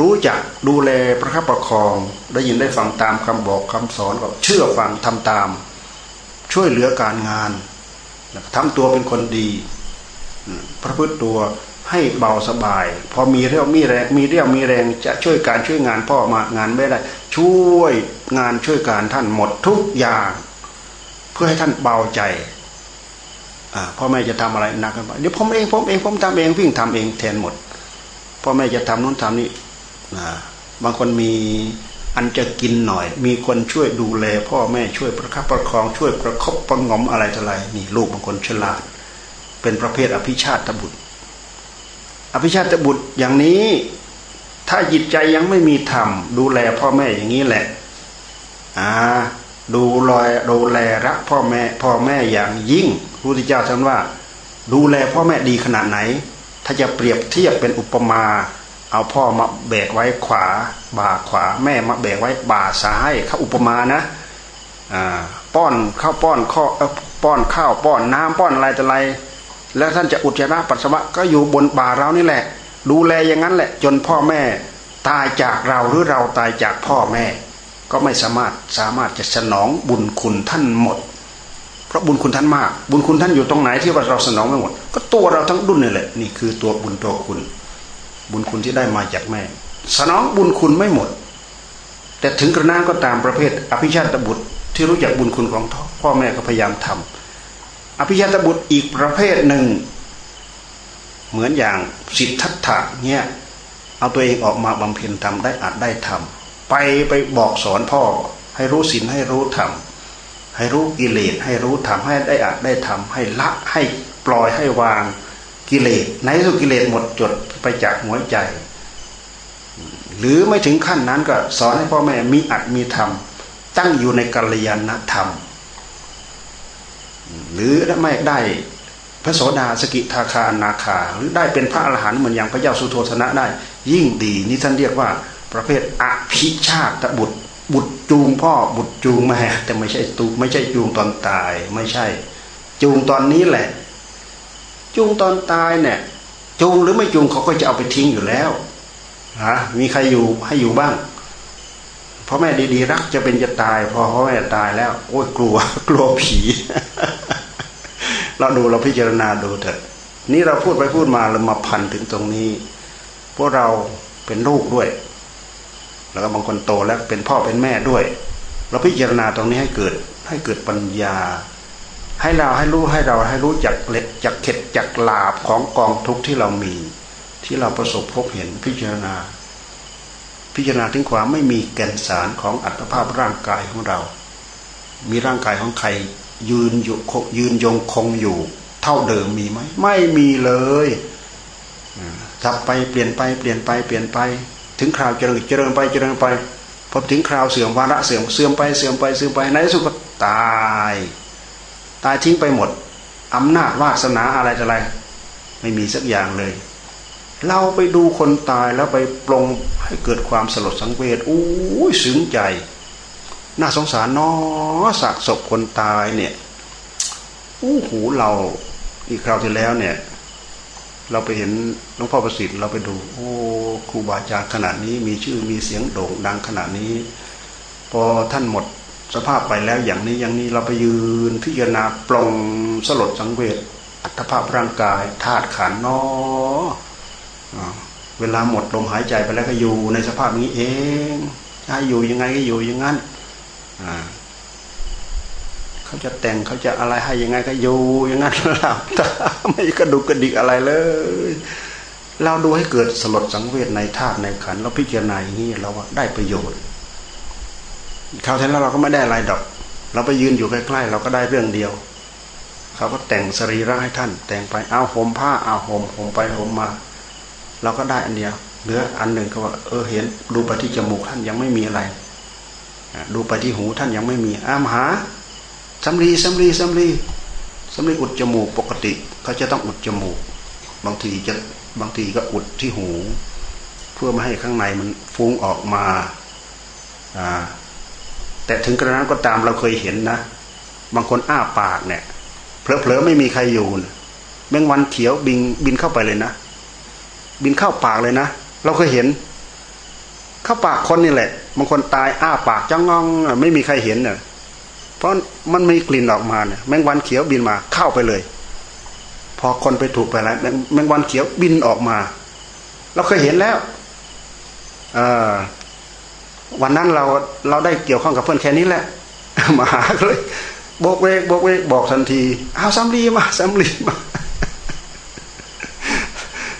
รู้จักดูแลประคับประคอง ได้ยินได้ฟังตามคำบอกคำสอนก็เชื่อฟังทำตาม ช่วยเหลือการงานทำตัวเป็นคนดีพระพุทธตัวให้เบาสบาย พอมีเรี่ยวมีแรงมีเรี่ยวมีแรงจะช่วยการช่วยงานพ่อมางานไม่ได้ ช่วยงานช่วยการท่านหมดทุกอย่าง เพื่อให้ท่านเบาใจพ่อแม่จะทำอะไรหนักกันไปเดี๋ยวผมเองผมเองผมทำเองวิ่งทำเองแทนหมดพ่อแม่จะทำนู้นทำนี้บางคนมีอันจะกินหน่อย มีคนช่วยดูแล พ่อแม่ช่วยประคับประคองช่วยประคบประงมอะไรต่ออะไรนี่ลูกบางคนฉลาด เป็นประเภทอภิชาติบุตร อภิชาติบุตรอย่างนี้ ถ้าจิตใจยังไม่มีธรรมดูแลพ่อแม่อย่างนี้แหละ อ่า ดูแลดูแลรักพ่อแม่พ่อแม่อย่างยิ่งพระพุทธเจ้าท่านว่า ดูแลพ่อแม่ดีขนาดไหน ถ้าจะเปรียบเทียบเป็นอุปมา เอาพ่อมาแบกไว้ขวา บ่าขวา แม่มาแบกไว้บ่าซ้ายเขาอุปมานะอ่าป้อนข้าวป้อนข้าวป้อนข้าวป้อนน้ำป้อนอะไรแต่ออะไร แล้วท่านจะอุจจาระปัสสาวะก็อยู่บนบ่าเรานี่แหละ ดูแลอย่างนั้นแหละ จนพ่อแม่ ตายจากเราหรือเราตายจากพ่อแม่ ก็ไม่สามารถสามารถจะสนองบุญคุณท่านหมด เพราะบุญคุณท่านมาก บุญคุณท่านอยู่ตรงไหนที่ว่าเราสนองไม่หมด ก็ตัวเราทั้งดุนนี่แหละนี่คือตัวบุญตัวคุณ บุญคุณที่ได้มาจากแม่ สนองบุญคุณไม่หมด แต่ถึงกระนั้นก็ตามประเภท อภิชาติบุตรที่รู้จักบุญคุณของพ่อแม่ก็พยายามทำอภิญาตบุตรอีกประเภทหนึ่ง เหมือนอย่างสิทธัตถะเนี่ยเอาตัวเองออกมาบำเพ็ญทำได้อาจได้ทำ ไปไปบอกสอนพ่อ ให้รู้ศีลให้รู้ธรรมให้รู้กิเลสให้รู้ธรรมให้ได้อาจได้ทำให้ละให้ปล่อยให้วางกิเลสในสุกิเลสหมดจดไปจากหัวใจ หรือไม่ถึงขั้นนั้นก็สอนให้พ่อแม่มีอัดมีธรรมตั้งอยู่ในกัลยาณธรรม หรือไม่ได้พระโสดาสกิทาคานาคา หรือได้เป็นพระอรหันต์เหมือนอย่างพระเจ้าสุโธธนะได้ ยิ่งดีนี่ท่านเรียกว่า ประเภทอภิชาตบุตร บุตรจูงพ่อบุตรจูงแม่แต่ไม่ใช่ตูไม่ใช่จูงตอนตาย ไม่ใช่ จูงตอนนี้แหละ จูงตอนตายเนี่ย จูงหรือไม่จูงเขาก็จะเอาไปทิ้งอยู่แล้วฮะมีใครอยู่ให้อยู่บ้างพ่อแม่ดีๆรักจะเป็นจะตาย พอพ่อแม่ตายแล้ว โอ้ยกลัว กลัวผี เราดูเราพิจารณาดูเถอะ นี่เราพูดไปพูดมาเรามาพันถึงตรงนี้ พวกเราเป็นลูกด้วย แล้วก็บางคนโตแล้วเป็นพ่อเป็นแม่ด้วย เราพิจารณาตรงนี้ให้เกิดให้เกิดปัญญา ให้เราให้รู้ให้เราให้รู้จักเล็ดจักเข็ดจักลาบของกองทุกข์ที่เรามี ที่เราประสบพบเห็นพิจารณา พิจารณาถึงความไม่มีแก่นสารของอัตภาพร่างกายของเรา มีร่างกายของใครยืนอยู่ยืนยงคงอยู่ เท่าเดิมมีไหมไม่มีเลยทับไปเปลี่ยนไปเปลี่ยนไปเปลี่ยนไป ถึงคราวเจริญเจริญไปเจริญไปพอถึงคราวเสื่อมวาระเสื่อมเสื่อมไปเสื่อมไปเสื่อมไปในที่สุดก็ตาย ตายทิ้งไปหมดอำนาจวาสนาอะไรอะไร ไม่มีสักอย่างเลย เราไปดูคนตายแล้วไปปรงให้เกิดความสลดสังเวชอู้ยซึ้งใจ น่าสงสารนอสักศพคนตายเนี่ยอู้หูเราอีกคราวที่แล้วเนี่ย เราไปเห็นหลวงพ่อประสิทธิ์เราไปดู โอ้ครูบาอาจารย์ขนาดนี้มีชื่อมีเสียงโด่งดังขนาดนี้ พอท่านหมดสภาพไปแล้วอย่างนี้อย่างนี้เราไปยืนพิจารณาปลงสลดสังเวชอัตภาพร่างกายธาตุขันนอเวลาหมดลมหายใจไปแล้วก็อยู่ในสภาพนี้เองให้อยู่ยังไงก็อยู่อย่างนั้น เขาจะแต่งเขาจะอะไรให้ยังไงก็อยู่อย่างนั้นเราไม่กระดุกกระดิกอะไรเลยเราดูให้เกิดสลดสังเวชในธาตุในขันเราพิจารณาอย่างนี้เราได้ประโยชน์คราวที่แล้วเราก็ไม่ได้อะไรดอก เราไปยืนอยู่ใกล้ๆเราก็ได้เรื่องเดียวเขาก็แต่งสรีระให้ท่าน แต่งไปเอาห่มผ้าเอาห่มห่มไปห่มมา เราก็ได้อันเดียวเหลืออันหนึ่งก็ว่าเออเห็น ดูไปที่จมูกท่านยังไม่มีอะไร ดูไปที่หูท่านยังไม่มีอ้ามหา สำลีสำลีสำลีสำลีอุดจมูกปกติเขาจะต้องอุดจมูก บางทีจะบางทีก็อุดที่หู เพื่อไม่ให้ข้างในมันฟุ้งออกมาแต่ถึงกระนั้นก็ตามเราเคยเห็นนะ บางคนอ้าปากเนี่ยเผลอๆไม่มีใครอยู่แมงวันเขียวบินบินเข้าไปเลยนะ บินเข้าปากเลยนะ เราเคยเห็น เข้าปากคนนี่แหละ บางคนตายอ้าปากจ้องงอง ไม่มีใครเห็นเนี่ย ราะมันมีกลิ่นออกมาเนี่ยแมงวันเขียวบินมาเข้าไปเลย พอคนไปถูกไปแล้วแมงวันเขียวบินออกมา เราเคยเห็นแล้ววันนั้นเราเราได้เกี่ยวข้องกับเพื่อนแค่นี้แหละมาหาเลยโบกเวกโบกเวกบอกทันทีเอาสำลีมาสำลีมา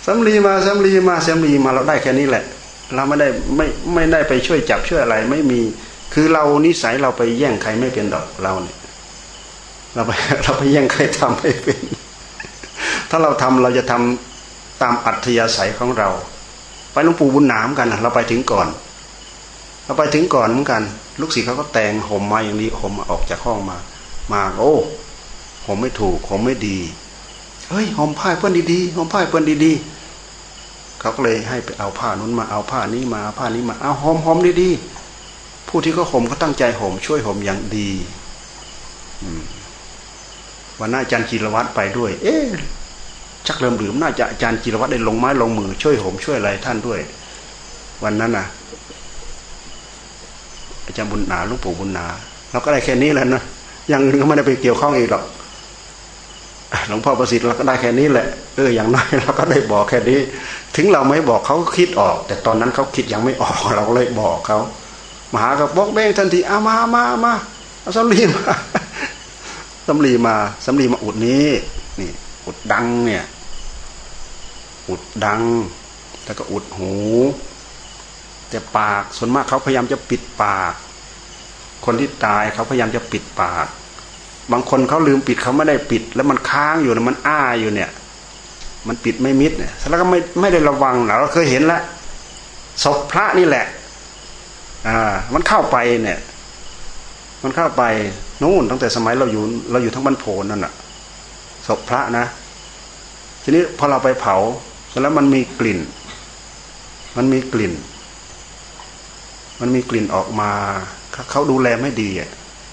สำลีมาสำลีมาสำลีมาเราได้แค่นี้แหละ เราไม่ได้ไม่ไม่ได้ไปช่วยจับช่วยอะไร ไม่มี คือเรานิสัยเราไปแย่งใครไม่เป็นดอกเราเนี่ย เราไปเราไปแย่งใครทำไม่เป็น ถ้าเราทำเราจะทำตามอัธยาศัยของเรา ไปหลวงปู่บุญหนามกันเราไปถึงก่อน เราไปถึงก่อนเหมือนกัน ลูกศิษย์เขาก็แต่งห่มมาอย่างนี้ห่มออกจากห้องมา มาโอ้ห่มไม่ถูกห่มไม่ดีเฮ้ยห่มผ้าเพื่อนดีๆห่มผ้าเพื่อนดีๆเขาก็เลยให้ไปเอาผ้านู้นมาเอาผ้านี้มาผ้านี้มาเอาห่มห่มดีๆ ผู้ที่เขาห่มเขาตั้งใจห่มช่วยห่มอย่างดีวันหน้าอาจารย์จิรวัตรไปด้วย เอ๊ะชักเริ่มหลืมน่าจะอาจารย์จิรวัตรได้ลงไม้ลงมือช่วยห่มช่วยอะไรท่านด้วย วันนั้นน่ะ อาจารย์บุญนาลุงปู่บุญนาเราก็ได้แค่นี้แหละนะอย่างอื่นก็ไม่ได้ไปเกี่ยวข้องอีกหรอกหลวงพ่อประสิทธิ์เราก็ได้แค่นี้แหละเอออย่างน้อยเราก็ได้บอกแค่นี้ ถึงเราไม่บอกเขาก็คิดออก แต่ตอนนั้นเขาคิดยังไม่ออกเราเลยบอกเขา มาหากับบอกเบ้งทันทีเอามามามาเอาสำลีมาสำลีมาสำลีมาอุดนี้นี่ อุดดังเนี่ย อุดดัง แล้วก็อุดหู แต่ปากส่วนมากเขาพยายามจะปิดปาก คนที่ตายเขาพยายามจะปิดปาก บางคนเขาลืมปิดเขาไม่ได้ปิด แล้วมันค้างอยู่นะมันอ้าอยู่เนี่ย มันปิดไม่มิดเนี่ยแล้วก็ไม่ไม่ได้ระวังเราเคยเห็นแล้วศพพระนี่แหละ อ่า มันเข้าไปเนี่ย มันเข้าไปนู่นตั้งแต่สมัยเราอยู่เราอยู่ทั้งบ้านโพนั่นน่ะศพพระนะ ทีนี้พอเราไปเผาแล้วมันมีกลิ่น มันมีกลิ่น มันมีกลิ่นออกมา เขาดูแลไม่ดีอะ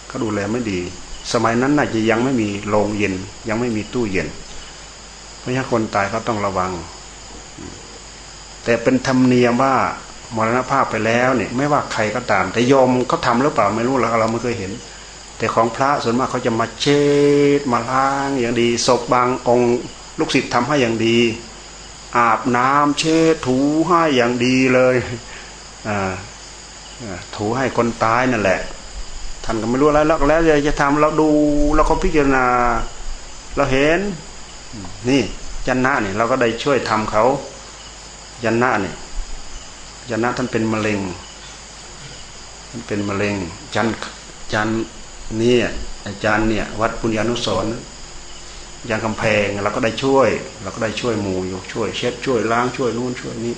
เขาดูแลไม่ดี สมัยนั้นน่าจะยังไม่มีโรงเย็น ยังไม่มีตู้เย็น เพราะฉะนั้นคนตายเขาต้องระวัง แต่เป็นธรรมเนียมว่า มรณภาพไปแล้วเนี่ย ไม่ว่าใครก็ตาม แต่ยอมเขาทาหรือเปล่าไม่รู้เราเราไม่เคยเห็น แต่ของพระส่วนมากเขาจะมาเช็ดมาล้างอย่างดีศพบางองค์ลูกศิษย์ทำให้อย่างดี อาบน้ำเช็ดถูให้อย่างดีเลยอ่าถูให้คนตายนั่นแหละท่านก็ไม่รู้อะไรแล้วแล้วจะทำเราดูเราก็พิจารณา เราเห็น นี่ยันนะเนี่ยเราก็ได้ช่วยทำเขายันนะเนี่ย ยนนะท่านเป็นมะเร็งท่านเป็นมะเร็งจันจันนี่อาจารย์เนี่ยวัดปุญญานุสรยางกำแพงเราก็ได้ช่วย เราก็ได้ช่วยหมู่อยู่ช่วย เช็ดช่วยล้างช่วยนู่นช่วยนี้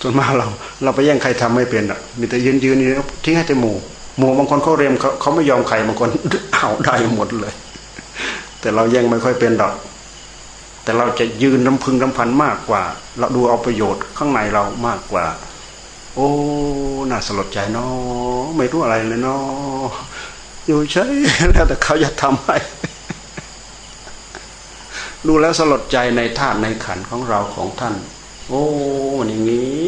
ส่วนมากเรา เราไปแย่งใครทำไม่เป็นอะ มีแต่ยืนยืนนี่ทิ้งให้แต่หมู่หมู่บางคนเขาเรียมเขาเขาไม่ยอมใครบางคนเอาได้หมดเลย แต่เราแย่งไม่ค่อยเป็นดอก แต่เราจะยืนรำพึงรำพันมากกว่า เราดูเอาประโยชน์ข้างในเรามากกว่า โอ้น่าสลดใจเนาะไม่รู้อะไรเลยเนาะอยู่ใช่แล้วแต่เขาจะทำให้ดูแล้วสลดใจในธาตุในขันของเราของท่าน โอ้มันอย่างนี้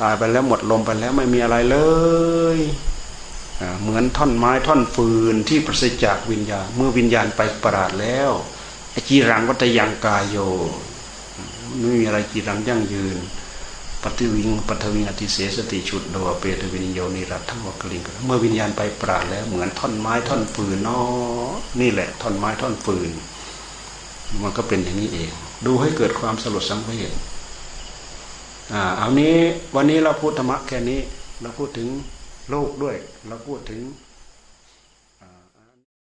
ตายไปแล้วหมดลมไปแล้วไม่มีอะไรเลยเหมือนท่อนไม้ท่อนฟืนที่ประสิจากวิญญาณ เมื่อวิญญาณไปประหลาดแล้ว จีรังวัตยังกายโยไม่มีอะไรจีรังยั่งยืนปฏิวิงปฐวิงอธิเสสติชุดโดเปตวิญโยนิรัตทั้งวกลิงเมื่อวิญญาณไปปราดแล้วเหมือนท่อนไม้ท่อนฟืนนอนี่แหละ ท่อนไม้ท่อนฟืน มันก็เป็นอย่างนี้เอง ดูให้เกิดความสลดสังเวชอ่าเอานี้วันนี้เราพูดธรรมะแค่นี้ เราพูดถึงโลกด้วย เราพูดถึง